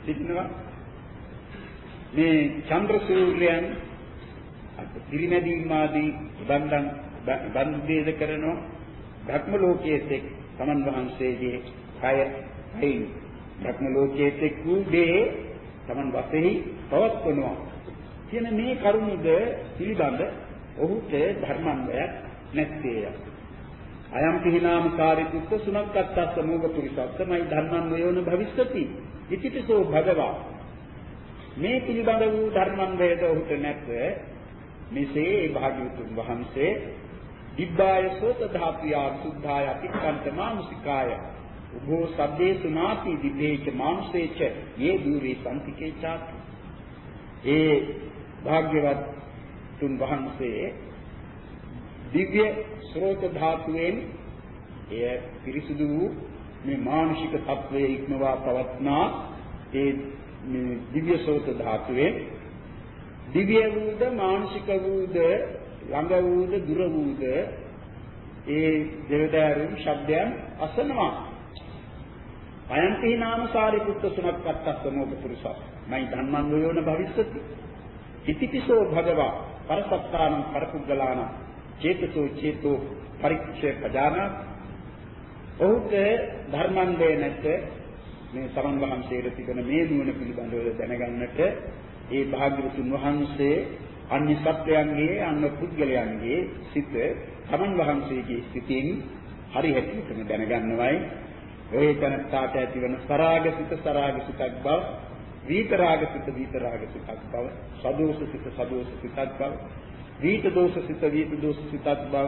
සිටිනවා. මේ චන්ද්‍ර සූර්යයන් පිරිනැදීම් ආදී බන්ධන් බන්ධේද කරනවා. භක්ම ලෝකයේ එක් තමන් වහන්සේගේ කය හයින් භක්ම ලෝකයේ එක් වූ දේ තමන් වශයෙන් පවත්වනවා. කියන මේ කරුණුද පිළිබඳ ඔහුට ධර්මන්වයක් නැත්තේය. අයම් පිහිනාම කාරිකුත්ත සුනක්කත්තස්ස මෝග පුරිසස්සමයි ධර්මන්වයෝන භවිස්සති. ඉතිපිසෝ භගවා. මේ පිළිබඳ වූ ධර්මන්වයද ඔහුට නැත්ව මෙසේ ඒ භාග්‍යවතුන් වහන්සේ දිබ්බාය සෝත ධාපියා සුද්ධාය අතික්කන්ත මානසිකාය උභෝ සබ්දේ සුනාති දිබ්බේච මානුසේච යේ දූරේ සම්තිකේ චාති ඒ භාග්‍යවත් තුන් වහන්සේ දිව්‍ය ස්රෝත ධාතුවෙන් එය පිරිසුදු වූ මේ මානසික තත්වයේ ඉක්මවා පවත්නා ඒ දිව්‍ය ස්රෝත ධාතුවේ දිව්‍ය වූද මානසික වූද ළඟ වූද දුර වූද ඒ දෙවදාරුන් ශබ්දයන් අසනවා. අයන්ති නාම සාරිපුත්ත සුනක්කත්තස්ස මොග පුරුෂස් මයි ධම්මං යෝන භවිස්සති. ඉතිපිසෝ භගවා පරසත්තානං පරපුග්ගලාන චේතසෝ චේතෝ පරික්ෂේ පජාන. ඔහුට ධර්මන්දේ නැත් මේ සමන් වහන්සේට තිබෙන මේ නුවණ පිළිබඳව දැනගන්නට ඒ භාග්‍යවතුන් වහන්සේ අන්‍ය සත්‍යයන්ගේ අන්‍ය පුද්ගලයන්ගේ සිත සමන් වහන්සේගේ සිතින් හරි හැටියටම දැනගන්නවයි. ඔය තනත්තාට ඇතිවන සරාග සිත සරාග සිතක් බව විතරාග සිත විතරාග සිතක් බව සදෝෂ සිත සදෝෂ සිතක් බව විත දෝෂ සිත විත දෝෂ සිතක් බව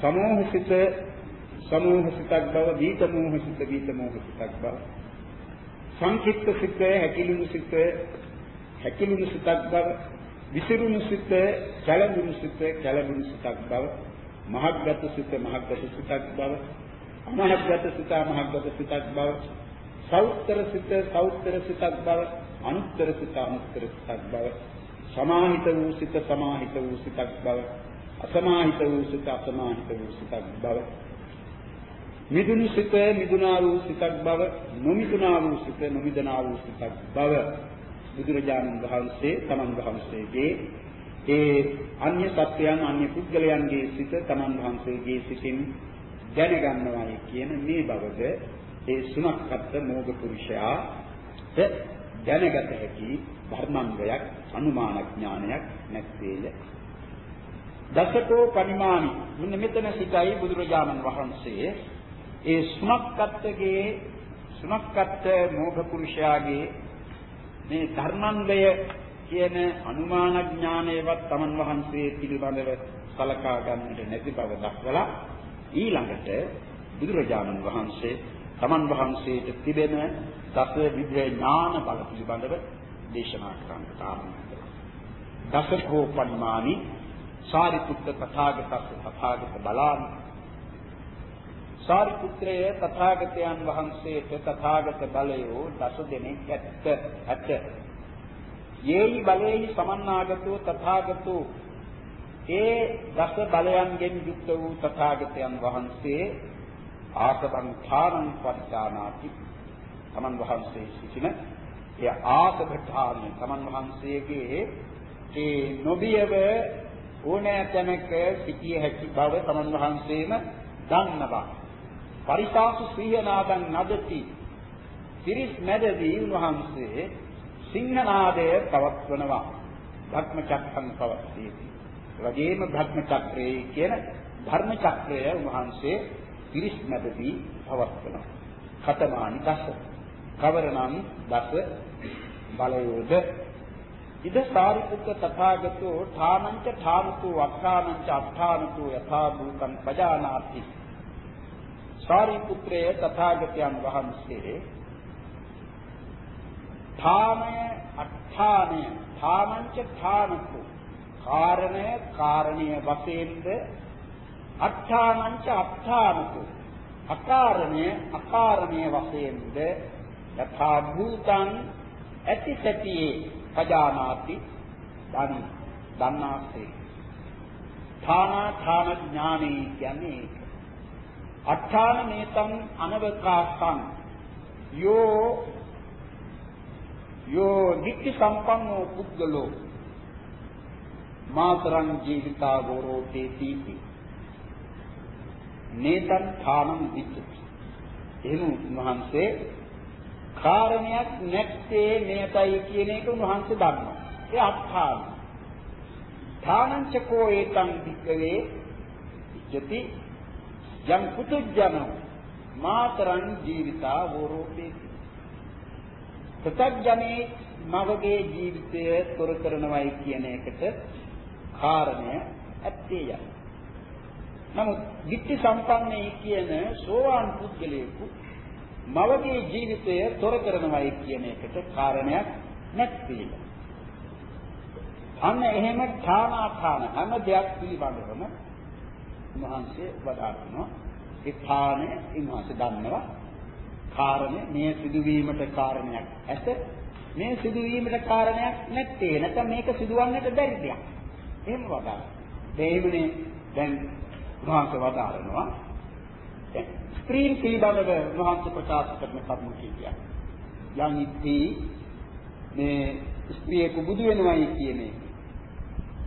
සමෝහ සිත සමෝහ සිතක් බව විත මෝහ සිත විත මෝහ සිතක් බව සංකිට්ඨ සිත හැකිලුණු සිත හැකිලුණු සිතක් බව විසිරුණු සිත කලඹුණු සිත කලඹුණු සිතක් බව මහග්ගත සිත මහග්ගත සිතක් බව අමහග්ගත සිත අමහග්ගත සිතක් බව සෞත්තර සිත සෞත්තර සිතක් බව අනුත්තර සිත අනුත්තර සිතක් බව සමාහිත වූ සිත සමාහිත වූ සිතක් බව අසමාහිත වූ සිත අසමාහිත වූ සිතක් බව මිදුණු සිත මිදුණා වූ සිතක් බව නොමිදුණා වූ සිත නොමිදනා වූ සිතක් බව බුදුරජාණන් වහන්සේ තමන් වහන්සේගේ ඒ අන්‍ය සත්‍යයන් අන්‍ය පුද්ගලයන්ගේ සිත තමන් වහන්සේගේ සිතින් දැනගන්නවායි කියන මේ බවද ඒ සුනක්කත් මෝග පුරුෂයාට දැනගත හැකි ධර්මංගයක් අනුමාන ඥානයක් නැත්තේය. දසකෝ පරිමාණි මෙන්න මෙතන සිටයි බුදුරජාණන් වහන්සේ ඒ සුනක්කත්ගේ සුනක්කත් මෝග පුරුෂයාගේ මේ ධර්මංගය කියන අනුමාන ඥානයවත් තමන් වහන්සේ පිළිබඳව සලකා ගන්නට නැති බව දක්වලා ඊළඟට බුදුරජාණන් වහන්සේ තමන් වහන්සේට තිබෙන දස විද්‍ය ඥාන බල පිළිබඳව දේශනා කරන්නට ආරම්භ කළා. දසකෝ පරිමාණි සාරිපුත්ත තථාගතස්ස තථාගත බලාමි සාරිපුත්‍රය තථාගතයන් වහන්සේට තථාගත බලයෝ දස දෙනෙක් ඇත්ත ඇත. යේයි බලේහි සමන්නාගතෝ තථාගතෝ ඒ දස බලයන්ගෙන් යුක්ත වූ තථාගතයන් වහන්සේ ආසබං ථානං පරිචානාති. තමන් වහන්සේ සිටින ඒ ආසබඨානය තමන් වහන්සේගේ ඒ නොබියව ඕනෑ තැනක සිටිය හැකි බව තමන් වහන්සේම දන්නවා. පරිසාසු සීහනාදං නදති. පිරිස් මැදදී උන්වහන්සේ සිංහනාදය පවත්වනවා. භක්ම චක්කං පවත්වීති. වගේම භක්ම චක්‍රයේ කියන ධර්ම චක්‍රය උන්වහන්සේ පිරිස් මැදදී පවත්වනවා. කතමානි දස. කවරනම් දස බලයෝද ඉද සාරිපුත්ත තථාගතෝ ඨානංච ඨානතු අක්ඛානංච අත්ථානතු යථා භූතං පජානාති සාරිපුත්‍රය තථාගතයන් වහන්සේ ථානය අට්ඨානය ථානංච ථානතු කාරණය කාරණීය වශයෙන්ද අට්ඨානංච අට්ඨානතු අකාරණය අකාරණීය වශයෙන්ද යථා භූතං ඇති සැටියේ පජානාති දනි දන්නාසේ ථානා ථාන ඥානෙ කියන්නේ ඒක. අට්ඨාන මේතං අනවකාසං. යෝ යෝ නික්ති සම්පන්නෝ පුද්ගලෝ. මාතරං ජීවිතා ගෝරෝතේ තීති නේතං ථානං විච්චති එහෙම උන්වහන්සේ කාරණයක් නැත්තේ මෙයටයි කියන එක උන්වහන්සේ දන්නවා. ඒ අත්ථාන. ථානං චකෝ ඒතං වික්කවේ විච්චති යම් කුතුජන මාතරං ජීවිතා ගෝරෝතේ ප්‍රත්‍යඥේ මවගේ ජීවිතය තොර කරනවයි කියන එකට කාරණය ඇත්තේය. නමුත් ධිට්ඨි සම්පන්නයි කියන සෝවාන් පුද්ගලයෙකු මවගේ ජීවිතය තොර කරනවයි කියන එකට කාරණයක් නැත්තේය. අන්න එහෙම ථානාථාන හැම දෙයක් පිළිබඳවම මහන්සිය වදාරනවා. ඒ ථානය ඉන්වහන්සේ දන්නවා. කාරණය මේ සිදුවීමට කාරණයක් ඇත. මේ සිදුවීමට කාරණයක් නැත්තේ. නැත්නම් මේක සිදුවන්නට බැරි දෙයක්. එහෙම වදාන. දෙයිමනේ දැන් මහන්සිය වදාරනවා. ස්ත්‍රීන් පිළිබඳව මහන්සිය ප්‍රකාශ කරන කර්ම කීයක්. යම් ඉති මේ ස්ත්‍රියක බුදු වෙනවයි කියන්නේ.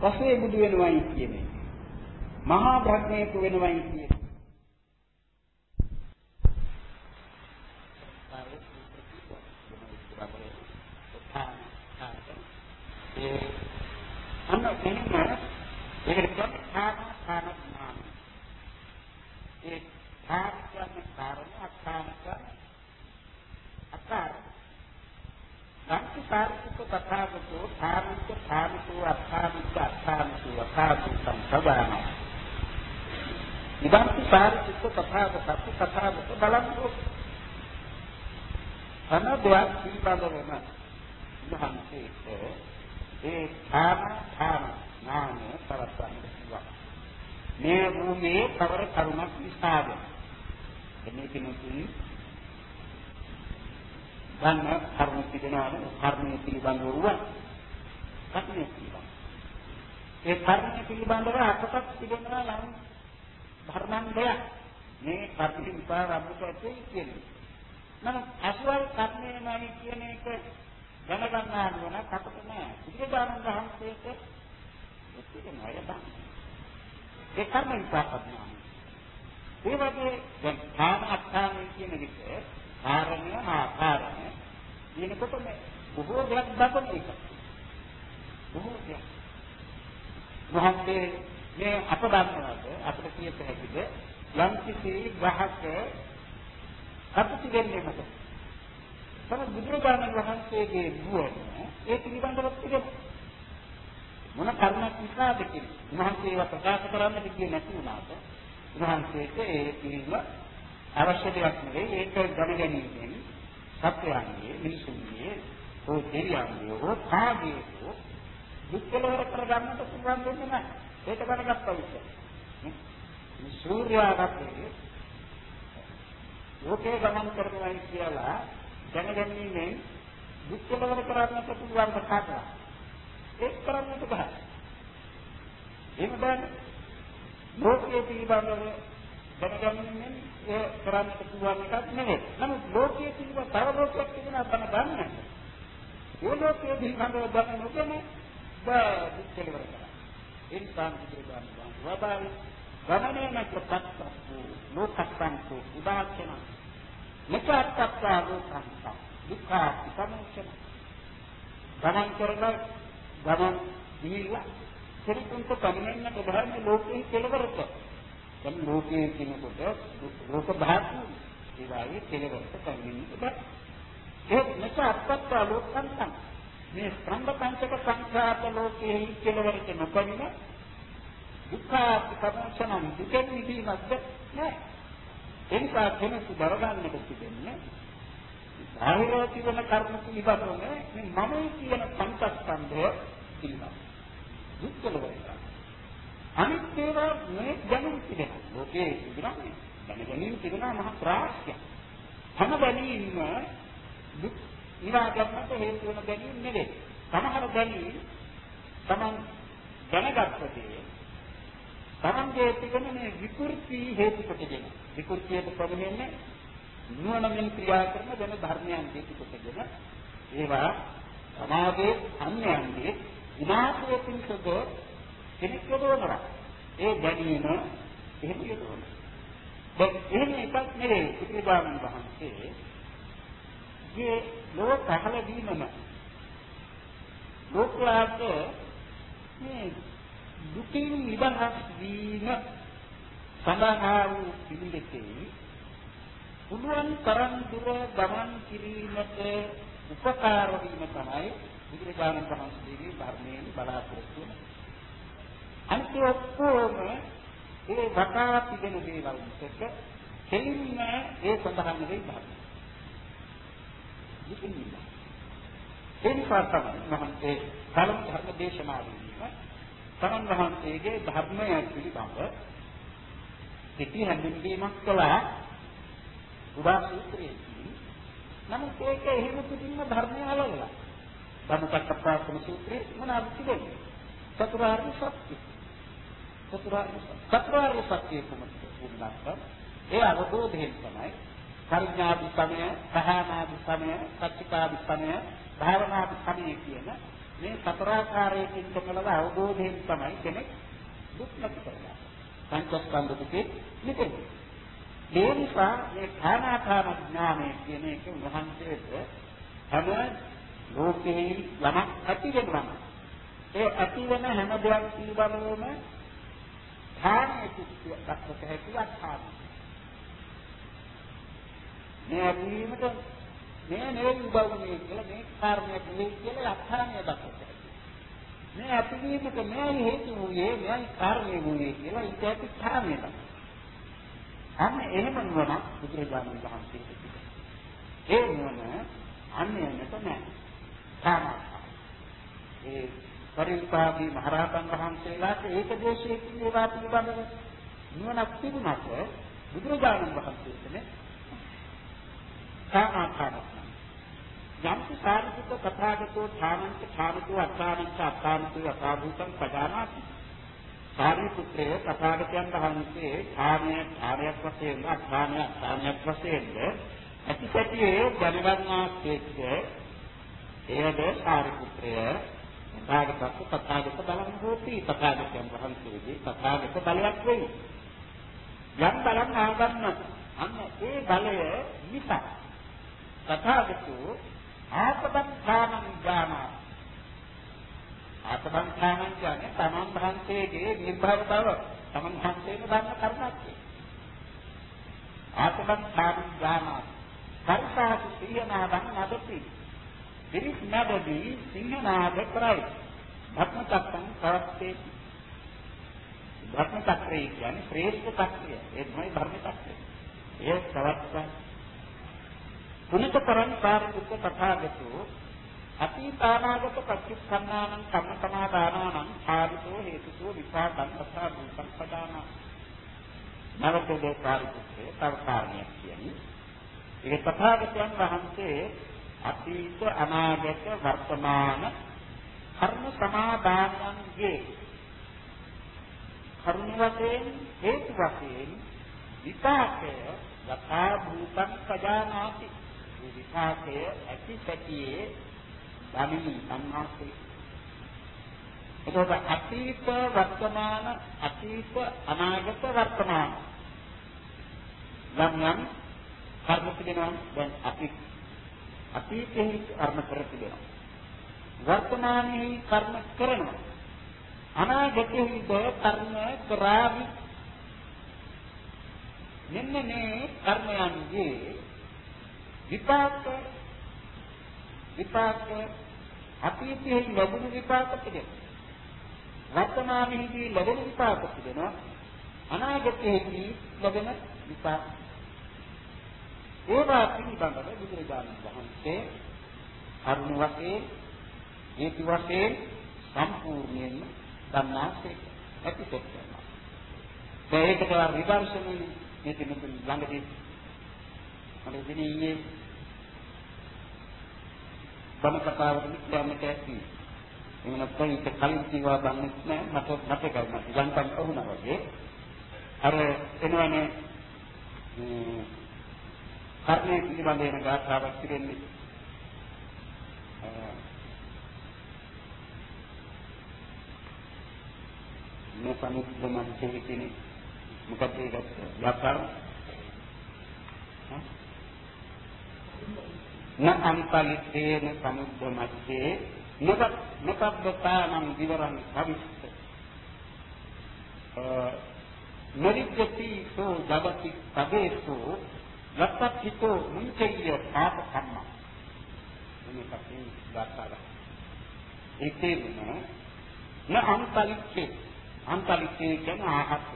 පසේ බුදු වෙනවයි කියන්නේ. මහා භ්‍රඥයෙකු වෙනවයි කියන්නේ. අන්න මෙන්න ඒකට කියන්නේ කාම කාම ඥාන. ඒ කාම කියන්නේ කාරණ අකාම අකාර. සංකි කාර්යික තථාගතෝ කාමික කාමිකෝ අකාමික අකාමිකෝ අකාමික සම්පදාන. ඉදන්ති කාර්යික තථාගතෝ තථාගතෝ බලංගෝ අනදයක් පිළිබඳවම මහන්සියට ඒ කාම කාම නාමය පවත්වන්න පුළුවන්. මේ භූමියේ කවර කරුණක් නිසාද? එන්නේ කිනුතුනි ගන්න කර්ම තිබෙනවාද? කර්මයේ පිළිබඳව වුණා. කර්මයේ පිළිබඳව. ඒ කර්මයේ පිළිබඳව අපටත් තිබෙනවා නම් ධර්මන්දයක්. මේ කර්ම විපාක අපට ඇති කියන්නේ. නමුත් අසවල් කර්මයේ නැයි කියන එක දැනගන්නා නුවණ අපට නෑ. බුදුරජාණන් වහන්සේට එක්කෙනෙක් නෑ බං. ඒ කර්ම විපාකඥාන. ඒ වගේ දැන් කාම අත්ථානය කියන විදිහ කාරණය හා කාරණය කියනකොට මේ බොහෝ දෙයක් දක්වන එක. බොහෝ දෙයක්. මොහොතේ මේ අප දන්නවද අපිට කියත හැකිද යම් කිසි ගහක කපටි වෙන්නේ මොකද? තම බුදුරජාණන් වහන්සේගේ නුවණ ඒ පිළිබඳව තිබෙනවා. මොන කර්මයක් නිසාද කියන්නේ. උන්වහන්සේ ඒවා ප්‍රකාශ කරන්නට කියේ නැති වුණාට උන්වහන්සේට ඒ පිළිම අවශ්‍ය දෙයක් නෙවෙයි ඒක දැනගැනීමෙන් සත්‍යයන්ගේ මිනිසුන්ගේ හෝ දෙවියන්ගේ හෝ කාගේ හෝ දුක්ඛලවර කරගන්නට පුළුවන් දෙන්නේ නැහැ. ඒක දැනගත්තා විතර. මේ සූර්යාගතේ ලෝකේ ගමන් කරනවා කියලා දැනගැනීමෙන් දුක් කෙලවර කරන්නට පුළුවන් කතාවක්. ඒක කරන්නට බෑ. එහෙම බෑ. ලෝකයේ පිළිබඳව දැනගැනීමෙන් ඒ කරන්නට පුළුවන් එකක් නෙවෙයි. නමුත් ලෝකයේ පිළිබඳව තව ලෝකයක් තිබුණා තම ගන්න. ඒ ලෝකයේ පිළිබඳව දැන නොගෙන බෑ දුක් කෙලවර කරන්න. ඒ නිසා පිළිබඳව වදාළේ ගමනේ නැත්නම් ලෝකස්සන්තු උදාහරණ නිකාත්තත්තා ලෝකංසා දුක්ඛාති සමුච්චන ගමන් කරන ගමන් ගිහිල්ලා කෙනෙකුට පමිනෙන්නට බෑ ලෝකේ කෙලවරට. දැන් ලෝකයේ කෙනෙකුට ලෝක ධාතු ඒ වගේ කෙලවරට පමිනෙන්නට බෑ ඒ නිකාත්තත්තා ලෝකංසා මේ ස්කන්ධ පංචක සංඛාත ලෝකයේ කෙලවරට නොපමින දුක්ඛාති සමුච්චන දුකෙන් මිදීමක්ද? නෑ. එනිසා කෙනෙකු දරගන්නට තිබෙන්නේ බාහිර තිබෙන කර්ම පිළිබඳව මේ මම කියන පංචස්කන්ධය පිළිබඳව. දුක්ඛලවයි. අනිත් ඒවා මේ දැනුම් තිබෙන ලෝකේ තිබෙනන්නේ දැනගැනීම තිබෙන මහ ප්‍රාශ්‍ය. හැම බැලීම දුක් නිවා ගන්නට හේතු වෙන බැලීම නෙවෙයි. සමහර බැලීම තමන් දැනගත්තදී තමන්ගේ තිබෙන මේ විකෘති හේතු කොටගෙන විකෘතියට ප්‍රමුඛන්නේ නුවණමින් ක්‍රියා කරන වෙන ධර්මයන් හේතු කොටගෙන ඒවා සමාජයේ අන්‍යයන්ගේ විනාශය පිණිසද කෙනෙක් යොදවනවා. ඒ දැනීම එහෙම යොදවනවා. දැන් එහෙම එකක් නෙවෙයි පිටිබාමන් වහන්සේ ගේ ලෝක පහළ වීමම ලෝකයාට මේ දුකින් නිදහස් වීම සඳහා වූ පිළිවෙතේ පුළුවන් තරම් දුර ගමන් කිරීමට උපකාර වීම තමයි බුදුරජාණන් වහන්සේගේ ධර්මයෙන් බලාපොරොත්තු වෙන්නේ. අනිත් ඔක්කොම ඒ වටා තිබෙන දේවල් මිසක දෙලින්ම ඒ සඳහන් වෙයි ධර්ම. ඉතින් ඒ නිසා තමයි මහන්සේ කලම් ධර්ම දේශනාවේදී තමන් වහන්සේගේ ධර්මය පිළිබඳ සිටි හැඳින්වීමක් කළා උදා සූත්‍රයේදී නමුත් ඒක එහෙම පිටින්ම ධර්මය අලවලා ධම්මචක්කප්පවත්තන සූත්‍රයේ මොනවද තිබෙන්නේ චතුරාර්ය සත්‍ය. චතුරාර්ය චතුරාර්ය සත්‍ය කොහොමද ඒ අවබෝධයෙන් තමයි පරිඥාදි සමය, සහනාදි සමය, සත්‍චිකාදි සමය, භාවනාදි සමය කියන මේ සතරාකාරයකින් කොමලව අවබෝධයෙන් තමයි කෙනෙක් දුක් නැති කරගන්නේ. පංචස්කන්ධ දුකේ නිදෙන්නේ. ඒ නිසා මේ ඛානාකාර ඥානය කියන එක උන්වහන්සේට හැම ලෝකෙහි ළමක් ඇති වෙනවා. ඒ ඇති වෙන හැම දෙයක් පිළිබඳවම ධානයේ කුක්තිය දක්වත හැකි අත්හාමයි. මේ ඇතිවීමට මේ නෙවෙයි උදව්නේ කියලා මේ කාරණයක් නෙවෙයි කියලා අත්හාමය දක්වත මේ ඇතිවීමට මේ හේතු වූයේ මේ කාරණේ වූයේ කියලා ඊට ඇති ධානය දක්වත අන්න එහෙම නුවණ බුදුරජාණන් වහන්සේ කිව්වා. ඒ නුවණ අන්‍යයන්ට නැහැ. සාමාන්‍යයි. ඒ පරිපාදී මහරහතන් වහන්සේලාට ඒක දේශයේ ඒවා පිළිබඳව නුවණක් තිබුණාට බුදුරජාණන් වහන්සේට සාමාන්‍යයි. යම් සාරිපුත්ත කථාගතෝ ථානංච ථානතෝ අත්තානංච අත්තානතෝ අපාභූතං පදානාති සාරිපුත්‍රය තථාගතයන් වහන්සේ ථානය ථානයක් වශයෙන් අත්ථානය ථානයක් වශයෙන් ඇතිසැටියේ දැනගන්නාසේක එයද සාරිපුත්‍රය තථාගත තථාගත බලං හෝති තථාගතයන් වහන්සේගේ තථාගත බලයක් වෙයි. යම් බලං ආගන්න අන්න ඒ බලය නිසා තථාගතෝ ආපදං ථානං ඥානා ආත්මං කියන්නේ තමන් වහන්සේගේ නිර්භර බව. තමන් වහන්සේම දන්න කරුණක් ආත්මං ඥානා කර්තාසු සියනාදං නදති. දිරිස් නදදී සිංහනාද කරයි. භක්මචක්කං කරත්තේ භක්මචක්‍රය කියන්නේ ශ්‍රේෂ්ඨ චක්‍රය. ඒ තමයි ධර්ම චක්‍රය ඒ සවත්ත පුනිත කරන් පාරිපුත්ත තථාගතෝ අතීතානාගත පච්චුප්පන්නානං කම්මතමාදානානං ආදිතෝ හේතුතෝ විපාකං තථා භූතං පදාන නරකෝ කාර්යකේ තර්කාරණයක් කියන්නේ. ඒක තථාගතයන් වහන්සේ අතීත අනාගත වර්තමාන කර්ම සමාදානයන්ගේ කරුණ වශයෙන් හේතු වශයෙන් විපාකය යථා භූතං පජානාති විපාකය ඇති සැටියේ ධම්මී සම්මාසේ. එතකොට අතීත වර්තමාන අතීත අනාගත වර්තමාන. යම් යම් කර්ම තිබෙනවා දැන් අපි අතීතයේ කර්ම කර තිබෙනවා වර්තමානයේ කර්ම කරනවා. අනාගතයේ කර්ම කරાવી මෙන්න මේ කර්මයන්ගේ විපාක විපාක අතීතයේ ලැබුණු විපාක තිබෙනවා. වර්තමානයේදී ලැබෙන විපාක තිබෙනවා. අනාගතයේදී ලැබෙන විපාක. ඒවා පිළිබඳව බුදුරජාණන් වහන්සේ අරුණ වශයෙන් හේතු වශයෙන් සම්පූර්ණයෙන්ම දන්නාසේ ඇතිසෙත් කරනවා. ඒකට විදර්ශනයේ මේ තිබුණු ළඟදී මම ඉන්නේ බණ කතාවකට කියන්නට ඇති. එහෙම නැත්නම් ඒක කලින් කියවා බන්නේ නැහැ මට මතකයි මට යන්තම් වුණා වගේ. අර එනවනේ කර්ණයේ පිළිබඳ වෙන ගාථාවක් තිබෙන්නේ. මේ සම්පූර්ණ මාධ්‍ය කියන්නේ මොකක්ද ඒකට ගාථාව? හ්ම් න අන්තලිතේන සමුද්‍ර මැදේ නබ නබ්බතානම් විවරං භවිෂ්ඨ නරිජ්ජති සෝ ජගති පදේසෝ යත්තත්ථිතෝ මුංචය්‍ය පාප කම්ම. මේ කපින් ගාථා ඒකේම න අන්තලිච්ඡේ අන්තලිච්ඡේ කියන ආහත්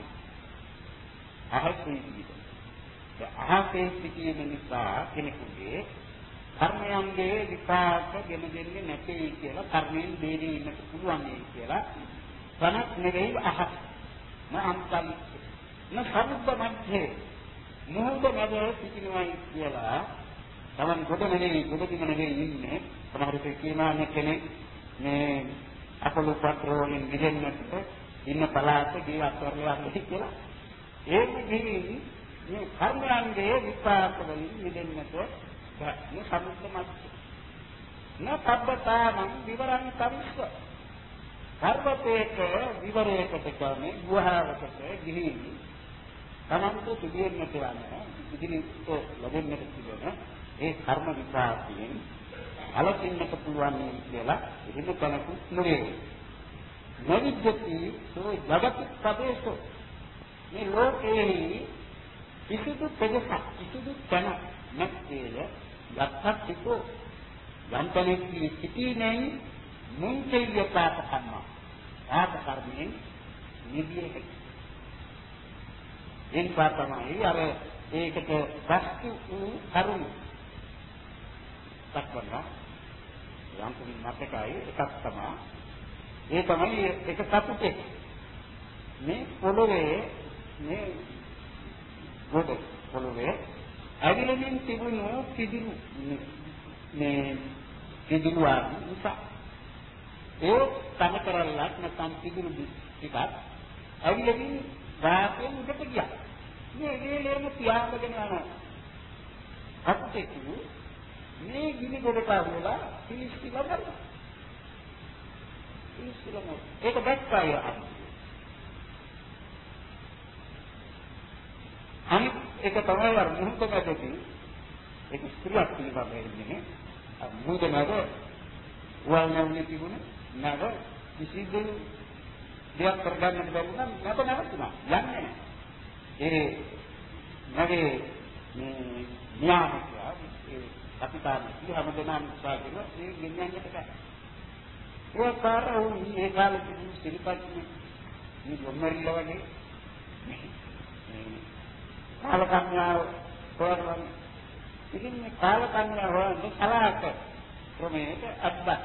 ආහත් විදිහට ඒ ආහතේ සිටීම නිසා කෙනෙකුගේ කර්මයන්ගේ විපාක ගෙන දෙන්නේ නැtei කියලා කර්මයෙන් බේරී ඉන්නට පුළුවන් නේ කියලා. තනක් නෙවෙයි අහත් න අන්තලිච්ඡේ න සමුද්ද මැද්දේ. මුහුද මැද සිටිනවායි කියලා. තමන් කොට නෙවෙයි කොටකින් නෙවෙයි ඉන්නේ. සමහර විට කියනවා කෙනෙක් මේ අපලු පත්‍ර වලින් මිදෙන්නට ඉන්න පළාත ජීවත් කරලා යන්නේ කියලා. ඒක ගිහින් මේ කර්මයන්ගේ විපාක වලින් මිදෙන්නට මේ සමුද්ද මැද්දේ නපබ්බතානම් විවරං කවිස්ස පර්වතයක විවරයකට කියන්නේ ගුහාවකට ගිහින් තමන්ට සිදුවෙන්නට යන ඉදිරියට ලැබෙන්නට තිබෙන ඒ කර්ම විපාකයෙන් අලකින්නට පුළුවන් කියලා එහෙම කෙනෙකු නෙවෙයි. නවිද්දති සෝ ජගත් ප්‍රදේශෝ. මේ ලෝකයේ කිසිදු ප්‍රදේශ කිසිදු තැන නැත්තේ යත්තක් සිටෝ යන්තනෙක් සිටීනේ මුංචිය පාප කර්ම. පාප කර්මයෙන් නිදියේ හැකියි. ඒ නිසා තමයි අර ඒකට වස්තු වූ කරුණු දක්වනවා යම් කිසි මතකයි එකක් තමයි ඒ තමයි එක සතුටේ මේ පොළොවේ මේ ගොඩ පොළොවේ ඇවිලමින් තිබුණු පිදිරු මේ පිදිරු ආදී නිසා ඒ තම කරලක් නැත්නම් පිදිරු ටිකක් ඇවිලමින් වාතයෙන් උඩට ගියා මේ වේලේම තියාගෙන යනවා. අපිට මේ ගිනි ගොඩට අහුවලා පිලිස්තිලා ගන්නවා. පිලිස්තිලා මොකද? ඒක දැක්කා යා. අනිත් එක තමයි අර මුහුණකමැදදී ඒක ස්ත්‍රියක් පිළිබඳව ඉන්නේ. අර මුහුණකමැද වල්නවුනේ තිබුණ නව කිසිදු දෙයක් කරගන්නට බැරුණා නැත නැවතුණා. යන්නේ නැහැ. ඒ මගේ මේ න්‍යාමකයා ඒ කපිතාන කී හැමදෙනාම උත්සාහ කරනවා ඒ ගෙන්නන්නට බෑ. ඒ කාර වුන් ඒ කාලේ තිබුණු සිරිපත් මේ ගොම්මරිල්ල වගේ කාලකන්‍යාව හොයනවා. ඉතින් මේ කාලකන්‍යාව හොයන්නේ කලාක ක්‍රමයකට අත්බත්.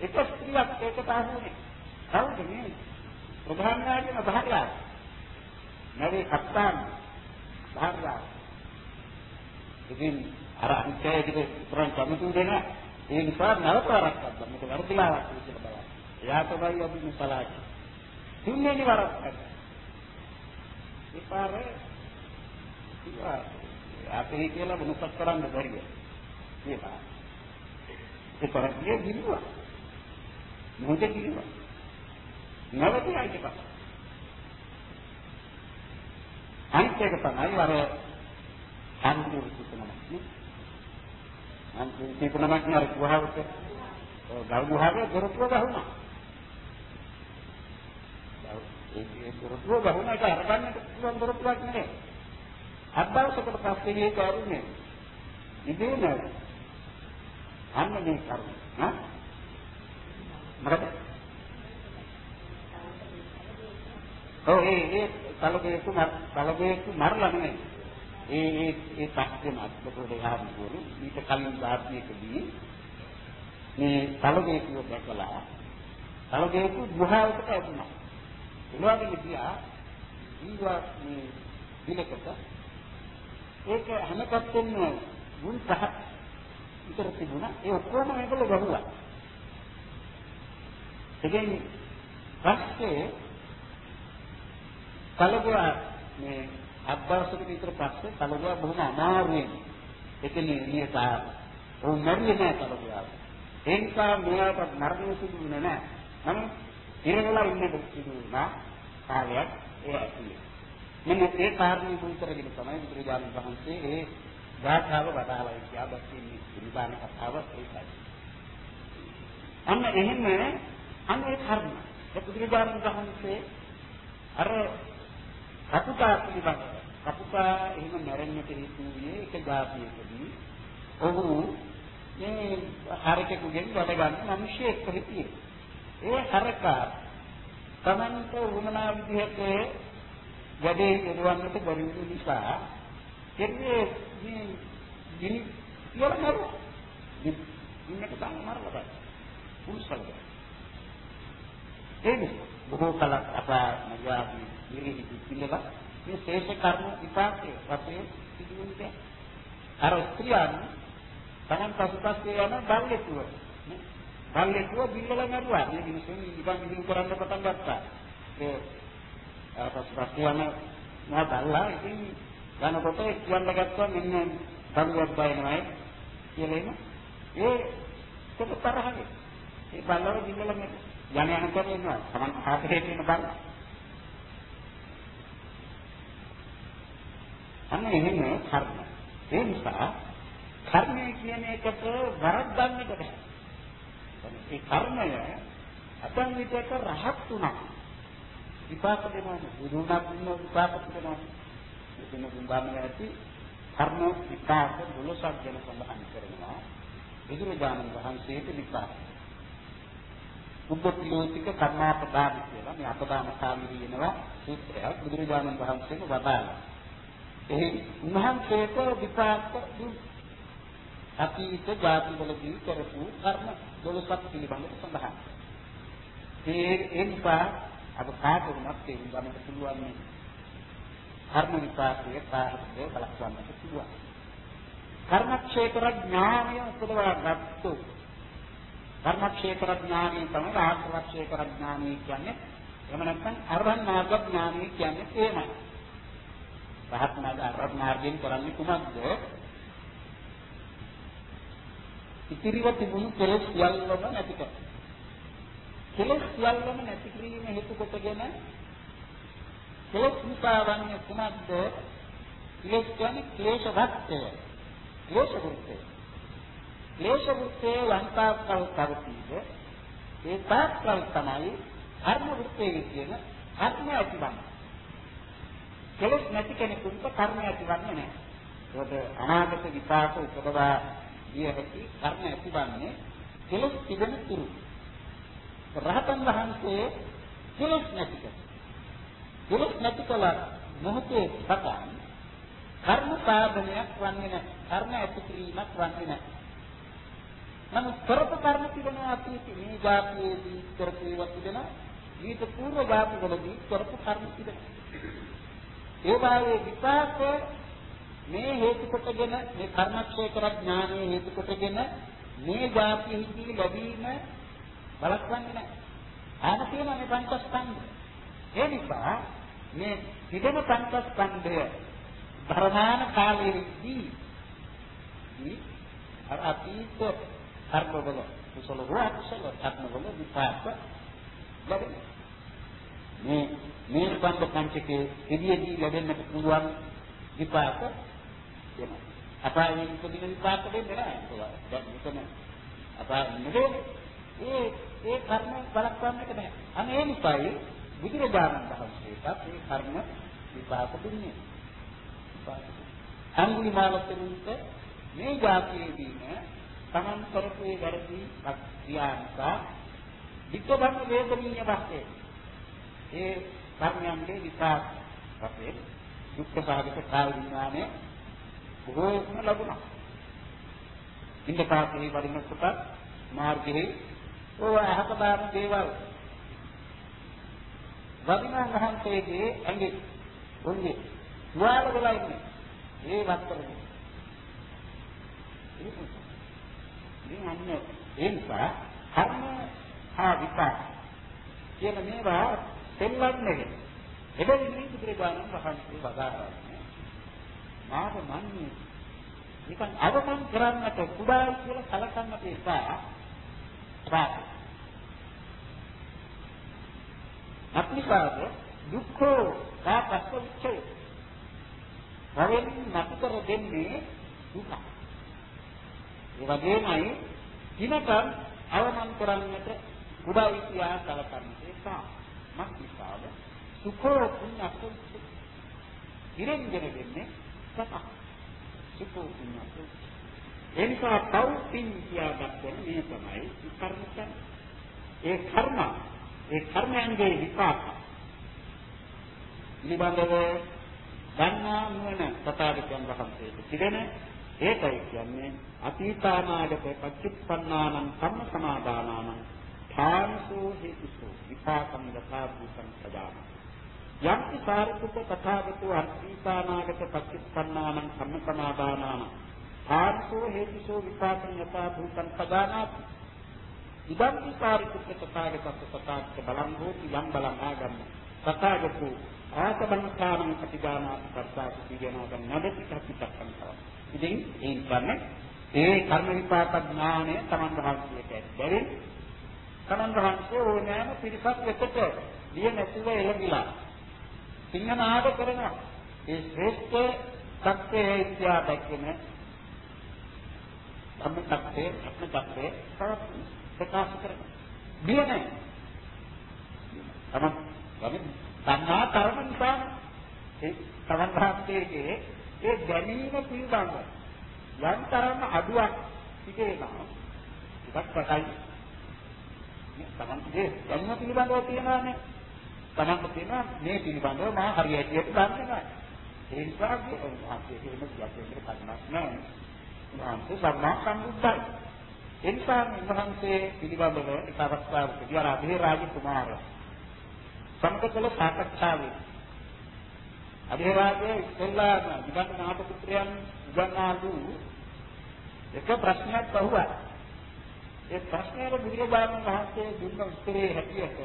එක ස්ත්‍රියක් ඒකට අහුනේ. කවුද මේ? ප්‍රධානයාගෙන භාර්යාව. නැවේ කප්තාන් භාර්යාව. ඉතින් අර අන්තයේදී පුරන් කමිටු දෙන ඒ නිසා නවතරක් ගත්තා. මේක වර්ධිලාවක් විදිහට බලන්න. එයා තමයි අපි මුසලාච. තුන්වෙනි වරක් ගත්තා. ඉපාරේ ඉවා අපේ කියලා මොනසක් කරන්න බැරිය. කියලා. ඒ කරන්නේ ගිරුවා. මොකද ගිරුවා. නැවතියි එකක්. අනිත් එක තමයි අර අන්තිම සුතනමක් නේ. අන්තිම සුතනමක් නේ අර ගුහාවට ගල් ගුහාවේ දොරටුව ගහුණා. ඒ දොරටුව ගහුණා ඒක අරගන්නට පුළුවන් දොරටුවක් නෙවෙයි. අද්දවසකට පස්සේ මේ කරුනේ. ඉතින් අන්න මේ කරුණ. හා? මොකද? ඔව් ඒ ඒ තලබේතු තලබේතු මරලා නෙමෙයි. ඒ ඒ ඒ පැත්තෙම අත්කොට ගහනකොට ඊට කලින් ධාර්මිකදී මේ තලබේතුව දැකලා තලබේතු ගුහාවකට ඇතුණා. එනවාගේ ගියා ඊවා මේ දිනකට ඒක හැම පැත්තෙම මුල් පහ විතර තිබුණා. ඒ ඔක්කොම මේකල ගහුවා. ඒකෙන් පස්සේ කලබුවා මේ අබ්බාසක විතර පස්සේ කලබුවා බොහොම අමාරුවෙන් එතනින් එළියට ආවා. ਉਹ මැරියේ නැහැ කලබුවා. ඒ නිසා මෙයාට මරණය සිදුුනේ නැහැ. නමුත් ඉරවලා ඉන්නකොට සිදු වුණා කාලයක් ඒ ඇතුලේ. මෙන්න ඒ කාරණේ මුල් කරගෙන තමයි බුදුරජාණන් වහන්සේ ඒ ගාථාව වදාළා කියලා දැක්කේ නිබාන කතාව ඒකයි. අන්න එහෙම අන්න ඒ කර්ම. ඒ බුදුරජාණන් වහන්සේ අර කපුටා පිළිබඳව කපුටා එහෙම මැරෙන්නට හේතුුනේ එක જાතියකදී ඔහු මේ හරකෙකුගෙන් වැඩ ගන්න මිනිහෙක් හිටියේ. ඒ හරකා තමන්ට වුණා විදිහට වැඩේ යොදවන්නට බැරි නිසා එන්නේ මේ ගිනි කියලා මරුවා. ඉන්නක තමයි මරලා බෑ. පුරුෂල්ද. ඒක බොහෝ කලක් අපා මගාවි ඉරිදි පිළිබඳ මේ ශේෂ කර්ම විපාකයේ වශයෙන් සිදුවෙන්නේ අර ස්ත්‍රියන් තමන් පසුපස්සේ යන බල්ලෙකුව බල්ලෙකුව බිල්ලලා මරුවා මේ මිනිස්සුන් ඉබන් ඉදිරි කරන්න පටන් ගත්තා ඒ පසුපස්සේ යන මා බල්ලා ඉතින් යනකොට කියන්න ගත්තා මෙන්න බල්ලක් බයනවායි කියලා එන ඒ කොට තරහනේ ඒ බල්ලව බිල්ලලා මරුවා යන යනකොට එනවා තමන් ආපහේ තියෙන බල්ලා අන්න එහෙම කර්ම. ඒ නිසා කර්මය කියන එකට වරද්දන්නට බෑ. ඒ කර්මය අපන් විදක රහත් තුනක් විපාක දෙනවා බුදුනක් දුන්න විපාක දෙනවා. මෙතන දුන්නාම ඇති කර්ම විපාක 12ක් ගැන සඳහන් කරනවා. බුදුරජාණන් වහන්සේට විපාක. උපපිලෝතික කර්මාපදාන කියලා මේ අපදාන කාමී වෙනවා සූත්‍රයක් බුදුරජාණන් වහන්සේම වදාළා. එහි උන්වහන්සේට විපාක දුන්. අතීත ජාතිවලදී කරපු කර්ම. 12ක් පිළිබඳව සඳහන්. ඒ ඒ නිසා අප කාටුණත් තේරුම් ගන්නට පුළුවන් මේ කර්ම විපාකයේ කාර්යය බලස්වන්නට පුළුවන්. කර්මක්ෂේත්‍ර ඥානය උපදවා ගත්තු කර්මක්ෂේත්‍ර ඥානය තමයි ආත්මක්ෂේත්‍ර ඥානය කියන්නේ. එහෙම නැත්නම් අරහන් මාර්ග ඥානය කියන්නේ එහෙමයි. රහත් මාර්ග මාර්ගයෙන් කරන්නේ කුමක්ද? ඉතිරිව තිබුණු කෙලෙස් සියල්ලම නැති කර. කෙලෙස් සියල්ලම නැති කිරීම හේතු කොටගෙන කෙලෙස් නිපාවන්නේ කුමක්ද? කෙලෙස් කියන්නේ ක්ලේශ වත්තය. ක්ලේශ වෘත්තය. ක්ලේශ වෘත්තය යන්තාකල් කරතිද ඒ තාක්කල් තමයි කර්ම වෘත්තය කියන කර්ම ඇතිවන්නේ. කෙලෙස් නැති කෙනෙකුට කර්ම ඇතිවන්නේ නැහැ. ඒකට අනාගත විපාක උපදවා විය හැකි කර්ම ඇතිවන්නේ කෙලොස් තිබෙන තුරු. රහතන් වහන්සේ කෙලොස් නැති කර. කෙලොස් නැති කල මොහොතේ සතන් කර්ම සාධනයක් වන්නේ නැහැ. කර්ම ඇති කිරීමක් වන්නේ නැහැ. නමුත් කරපු කර්ම තිබෙනවා අපි මේ වාක්‍යයේදී කරපු ඒවා තිබෙනවා. ඊට పూర్ව වාක්‍යවලදී කරපු කර්ම තිබෙනවා. ඒ වාගේ විපාක මේ හේතු කොටගෙන මේ කර්මක්ෂේත්‍ර ඥානයේ හේතු කොටගෙන මේ ධාතියෙහි ලැබීම බලස්වන්නේ නැහැ. ආන තියෙනවා මේ පංචස්කන්ධ. ඒ නිසා මේ තිබෙන පංචස්කන්ධය ධර්මාන කාලයේදී මේ අතීත කර්මවල කුසල හෝ අකුසල කර්මවල විපාක ලැබෙනවා. මේ මේ ස්කන්ධ පංචකයේ එදියේදී ලැබෙන්නට පුළුවන් විපාක වෙනවා. අපායෙන් උපදින විපාක දෙන්නේ නැහැ. දැන් මෙතන අපායෙන් නෙවෙයි. ඒ ඒ කර්ම බලක්වන්නට බෑ. අනේ ඒ නිසායි බුදුරජාණන් වහන්සේට ඒ කර්ම විපාක දුන්නේ. අංගුලිමාලතුන්ට මේ જાතියේදීම තමන් කරපු ඒ වැරදි ක්‍රියාන්තා විකබන් වේදනීය වශයෙන් ඒ කර්මයන්ගේ විපාක වශයෙන් දුක්ඛ සහගත කාය විඥානය බොහෝම ලැබුණා. ඉන්න පාතේ වරිණ කොට මාර්ගයේ ඕව අහකබාර දේවල් වදිනා මහන්සේගේ ඇඟේ ඔන්නේ වාල වෙලා ඉන්නේ. ඒ වත්තරනේ. ඉතින් අන්න ඒ නිසා කර්ම හා විපාක කියන මේවා දෙන්නන්නේ. එබැවින් මේ බුදුරජාණන් වහන්සේ වදාරන්නේ මාව මන්නේ නිකන් අවමන් කරන්නට කුඩායි කියලා සැලකන්නට එපා. අත්නිකාද දුක්ඛෝ වාපස්ස උච්චේ. වරෙන් නැතර දෙන්නේ දුක. ඒ වගේමයි දිනකට අවමන් කරන්නට කුඩා විද්‍යා කලකන්නේ සා. මක්නිකාද සුඛෝ පුඤ්ඤස්ස උච්චේ. ඉරෙන්ගෙන දෙන්නේ සතහ. සුඛෝ පුඤ්ඤස්ස උච්චේ. ඒ නිසා තව්පින් කියා දක්වන මේ තමයි කර්ම කියන්නේ. ඒ කර්ම ඒ කර්මයන්ගේ විපාක පිළිබඳව ගන්නා නුවණ තථාගතයන් වහන්සේට තිබෙන ඒකයි කියන්නේ අතීතානාගත පච්චුප්පන්නානං කම්ම සමාදානානං ධානසෝ හේතුසෝ විපාකං යථා භූතං සදාන යම් සාරිපුත්ත තථාගතෝ අතීතානාගත පච්චුප්පන්නානං කම්ම සමාදානානං ධානසෝ හේතුසෝ විපාකං යථා භූතං සදානාති. ඉදම් විකාරිකුත් තථාගතත් තථාගත බලං හෝති යම් බලං ආගම්ම. තථාගතෝ ආසබංකානං ප්‍රතිගානාති කර්තාති කියනවා නදති කප්පිතක්කම් කරා. ඉතින් ඒ කියන්නේ ඒ කර්ම විපාක ඥානය තමන් වහන්සේට ඇත්තරේ තමන් වහන්සේ ඕනෑම පිරිසක් වෙතට දිය නැතුව එළඹිලා සිංහනාද කරනවා. ඒ ශ්‍රේෂ්ඨ සත්‍යය ඉතිහා දැක්කම ධම්ම සත්‍යය, අත්ම සත්‍යය ප්‍රකාශ කරනවා. දිය නැහැ. තමන් වගේ සංහා කර්ම නිසා ඒ තමන් වහන්සේගේ ඒ දැනීම පිළිබඳ යම් තරම් අඩුවක් තිබේනවා. ටිකක් ප්‍රකයි. තමන්ගේ දැනීම පිළිබඳව තියනවානේ. තමන්ට තියෙනවා මේ පිළිබඳව මා හරියට දන්නේ නැහැ. ඒ නිසා මේ වහන්සේ කියන දෙයක් කන්නක් නැහැ. වහන්සේ සම්මා සම්බුද්ධයි. ඒ නිසා වහන්සේ පිළිබඳව එක අවස්ථාවකදී අර අභේ රාජ කුමාරයා සම්පතල සාකච්ඡාවේ අධිරාජයේ ඉස්සෙල්ලාම විගත නාට පුත්‍රයන් උගන්වාලු එක ප්‍රශ්නයක් අහුවා. ඒ ප්‍රශ්නයට බුදුරජාණන් වහන්සේ දුන්න උත්තරේ හැටියට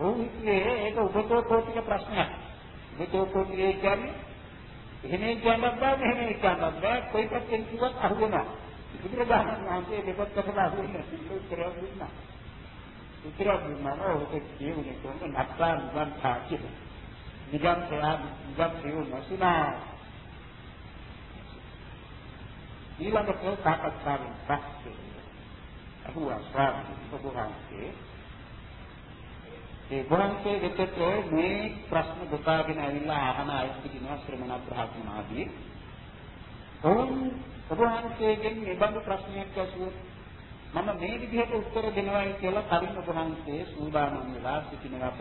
ඔවුන් හිතුවේ ඒක උපතෝකෝටික ප්‍රශ්නයක්. උපතෝකෝටික කියන්නේ එහෙම කියන්නත් බෑ මෙහෙම කියන්නත් බෑ කොයි පැත්තෙන් කිව්වත් අහුවෙනවා. බුදුරජාණන් වහන්සේ දෙපැත්තකට අහුවෙන්නේ උත්තරයක් දුන්නා. උත්තරයක් දුන්නාම ඔහුට කියුනේ කොහොමද නැත්තා නිවන් තාකිය. නිවන් තයා නිවන් කියු නැසුනා. ඊළඟට සාකච්ඡාවෙන් පස්සේ අහුවා ස්වාමීන් වහන්සේ ඒ වහන්සේ වෙතට මේ ප්‍රශ්න ගොතාගෙන ඇවිල්ලා අහන අය සිටිනවා ශ්‍රමණ බ්‍රහ්මනාදී. ඔවුන් ඔබ වහන්සේගෙන් මේ බඳු ප්‍රශ්නයක් ඇසුවොත් මම මේ විදිහට උත්තර දෙනවායි කියලා කලින් ඔබ වහන්සේ සූදානම් වෙලා සිටිනවද?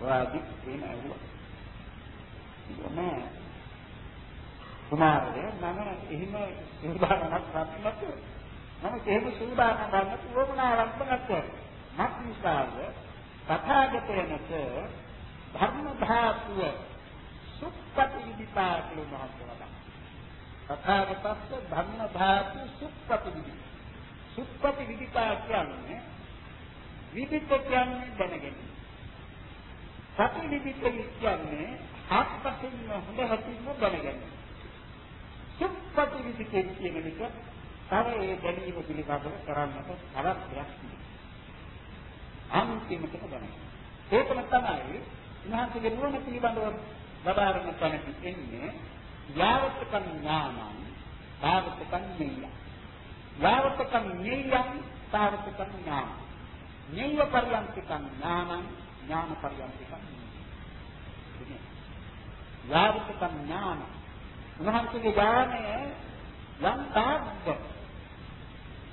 ඔයාදි එහෙම ඇහුවා. නෑ. කුමාරය මම එහෙම සූදානමක් නැත්නම් මම එහෙම සූදානම් නැත්නම් වුණාවක් නැත්නම් මත් නිසාද තථාගතයන්ට ධර්ම ධාතුව සුප්පති විපාකලු මහත්වලා තථාගතස්ස ධම්ම ධාතු සුප්පති විදි. සුප්පති විදිකා කියන්නේ විදිත කියන්නේ දැනගැනීම. සති විදිත කියන්නේ ආත්මයෙන් හොඳ හැටිම දැනගැනීම. සුප්පති විදිත කියන එක තව ඒ දැනීම පිළිබඳව කරන්නට තවත් දෙයක් අන්තිමට දැනගන්න. ඒකම තමයි උන්වහන්සේගේ නුවණ පිළිබඳව බබාරන තැනට එන්නේ යාවතකම් ඥානං තාවතකම් ඤෙය්‍ය. යාවතකම් ඤෙය්‍යං තාවතකම් ඥාන. ඤෙය්‍ය පරියන්තිකම් ඥානං ඥාන පරියන්තිකම් යාවතකම් ඥාන. උන්වහන්සේගේ ඥානය යම් තාක්ද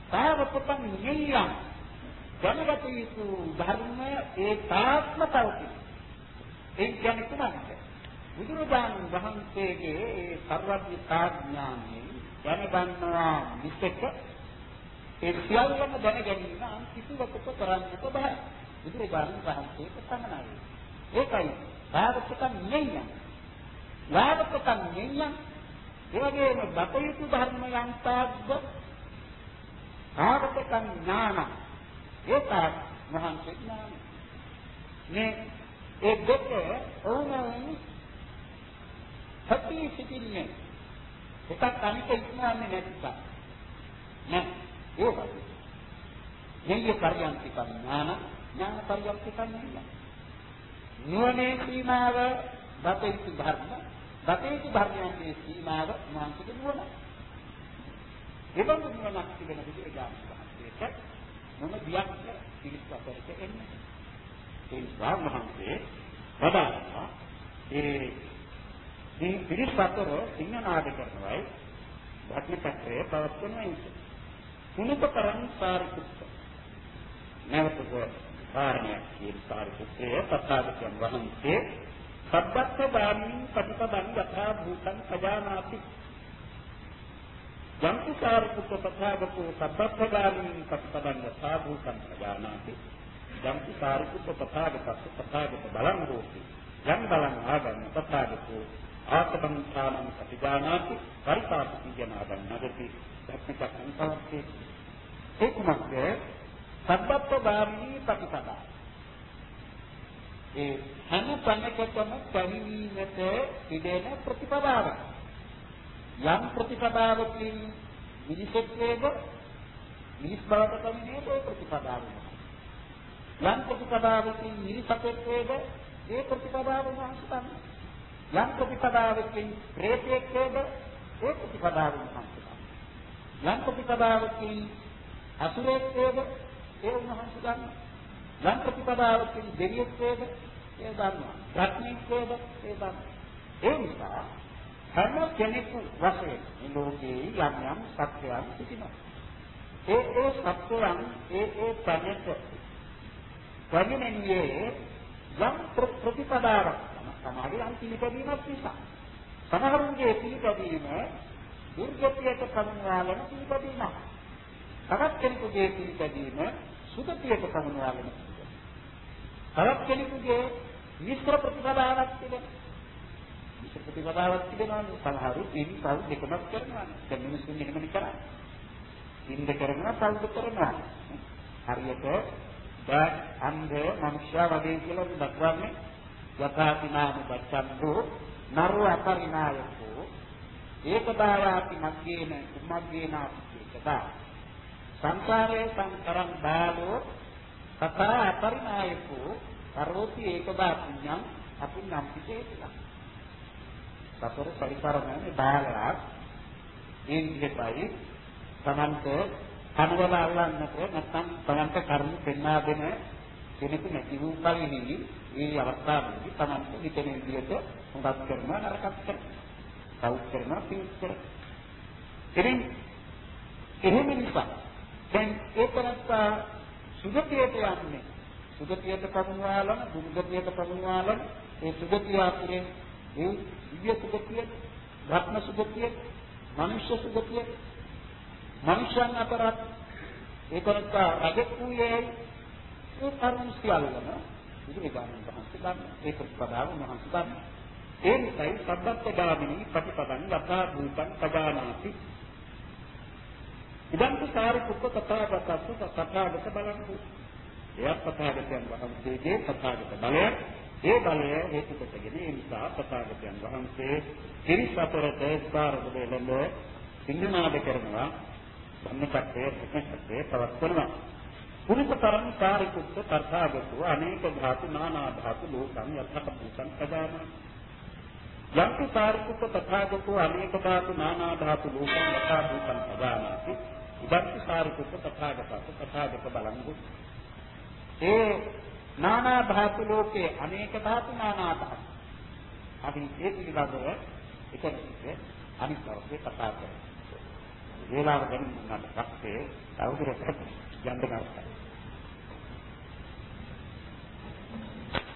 තාවතකම් ඤෙය්‍යං දැනගත යුතු ධර්ම ඒ තාත්ම පවතින. ඒ කියන්නේ කුමක්ද? බුදුරජාණන් වහන්සේගේ ඒ සර්වඥාඥානයේ දැනගන්නවා මිසක ඒ සියල්ලම දැන ගැනීම කිසිවකට කරන්නට බෑ. බුදුරජාණන් වහන්සේට පමණයි. ඒකයි භාගතුකම් නෙයිය. භාගතුකම් නෙයිය. ඒ වගේම දත යුතු ධර්ම යන්තාද්ද භාගතුකම් ඥානයි ඒකත් මහන්සේ ඥාන. මේ ඒ දෙක ඕනෑම සතිය සිටින්නේ එකක් අනික ඉක්මවන්නේ නැතිකම නෑ ඒ වගේ යෙය පරියන්තික ඥාන ඥාන පරියන්තික ඥාන නුවණේ සීමාව දතේතු ධර්ම දතේතු ධර්මයන්ගේ සීමාව මානසික නුවණ. එබඳු නුවණක් තිබෙන බුදුරජාණන් වහන්සේට මොන දියක් පිළිස් අතරට එන්නේ. ඒ නිසා මහන්සේ වදාළා ඒ මේ පිළිස් අතර සිංහනාද කරනවායි භක්තිපත්‍රයේ පවත්වනවා. කුණක කරන් සාරිපුත්ත. නැවතද කාරණයක් කියන සාරිපුත්‍රය තථාගතයන් වහන්සේ සබ්බත්ත බාමින් පටිපදං යථා භූතං සජානාති යම්කු සාරිපුත්ත තථාගතෝ සබ්බත්ත බාමින් පටිපදං යථා භූතං සජානාති. යම්කු සාරිපුත්ත තථාගතස්ස තථාගත බලං හෝති යම් බලං ආගම් තථාගතෝ ආත්මං ථානං සතිජානාති පරිපාති ජනාදං නගති. ධර්මචක්කං පවත්තේ ඒ කුමක්ද සබ්බත්ව ගාමී ප්‍රතිපදා ඒ හැම තැනකටම පැමිණීමට ඉදෙන ප්‍රතිපදාව යම් ප්‍රතිපදාවකින් මිනිසෙක් වේද මිනිස් බවට පැමිණේ ඒ ප්‍රතිපදාව? යම් ප්‍රතිපදාවකින් මිනිසෙක් වේද ඒ ප්‍රතිපදාව වහන්සේ යම් ප්‍රතිපදාවකින් ප්‍රේතයෙක් වේද ඒ ප්‍රතිපදාව වහන්සේ යම් ප්‍රතිපදාවකින් අසුරෙක් වේද ඒ උන්වහන්සේ දන්නවා. යම් ප්‍රතිපදාවකින් දෙවියෙක් වේද ඒ දන්නවා. රත්නෙක් වේද ඒ දන්නවා. ඒ නිසා හැම කෙනෙකු වශයෙන් මේ ලෝකේ යම් යම් සත්‍යයන් සිටිනවා. ඒ ඒ සත්‍යයන් ඒ ඒ තැනට ප්‍රගමනියේ යම් ප්‍රතිපදාවක් සමහරවිට අන්තිම පිළිපැදීමක් නිසා සමහරුන්ගේ පිළිපැදීම දුර්ගතියට පමුණවාලන පිළිපැදීමක් තවත් කෙනෙකුගේ පිළිපැදීම සුගතියට පමුණවාගෙන තවත් කෙනෙකුගේ මිශ්‍ර ප්‍රතිපදාවක් තිබෙනවා. මිශ්‍ර ප්‍රතිපදාවක් තිබෙනවා සමහරු ඉන් පව් දෙකම කරනවා. දැන් මිනිස්සුන් එහෙමනේ කරන්නේ. ඉන්ද කරනවා පව්ද කරනවා. හරියට බා අන්ධ මනුෂ්‍ය වගේ කියලා දක්වන්නේ යථාතිනාම බච්ඡන්දෝ නරු අපරිනායකෝ ඒකදායාති මග්ගේන කුමග්ගේනාති ඒකදා සංසාරේ සංකරං බාලෝ තථා අපරිණායකෝ කරෝති ඒකදා පුඤ්ඤං අපුඤ්ඤං පිටේතිලා සතර පරිකාරණය බාලලා ඒ විදිහටයි තමන්ට කනවල අල්ලන්නට නැත්නම් තමන්ට කර්ම පෙන්වා දෙන කෙනෙකු නැති වූ කලිනි මේ අවස්ථාවේදී තමන්ට හිතෙන විදිහට හොඳක් කරනවා නරකක් කරනවා සෞඛ්‍ය කරනවා පිළිස් කරනවා. ඉතින් එහෙම නිසා දැන් ඒකනත්තා සුගතියට යන්නේ. සුගතියට පමුණවාලන දුර්ගතියට පමුණවාලන ඒ සුගතිය අතුරෙන් ඒ දිව්‍ය සුගතිය ධර්ම සුගතිය මනුෂ්‍ය සුගතිය මනුෂ්‍යයන් අතරත් ඒකනත්තා රජෙක් වූයේ ඒ කරුණ සියල්ලම බුදුරජාණන් වහන්සේ ගන්න ඒ ප්‍රතිපදාව මහන්සි ගන්න ඒ නිසායි සබ්බත් ගාමිනී ප්‍රතිපදං යථා භූතං පදානාති ඉදන්තු සාරිපුත්ත තථාගතස්ස තථාගත බලංකු. එයත් තථාගතයන් වහන්සේගේ තථාගත බලය. ඒ බලය හේතු කොටගෙන ඒ නිසා තථාගතයන් වහන්සේ කිරිස් අතරට ස්පාරක දෙලම සිංහනාද කරනවා. ධම්මචක්‍රයේ ප්‍රතිශක්තිය පවත්වනවා. පුනිතතරං සාරිපුත්ත තථාගතෝ අනේක ධාතු නානා ධාතු ලෝකං යථා භූතං පදානා යම්පි සාරිපුත්ත තථාගතෝ අනේක ධාතු නානා ධාතු ලෝකං යථා භූතං පදානාති ඉදත්ති සාරිපුත්ත තථාගතස්ස තථාගත බලංගු ඒ නානා ධාතු ලෝකේ අනේක ධාතු නානා ධාතු. අපි ඒ පිළිබඳව එකwidetilde අනිත් දවසේ කතා කරමු වේලාව ගැන මම පස්සේ තවදුරටත් යන්න ගන්නවා.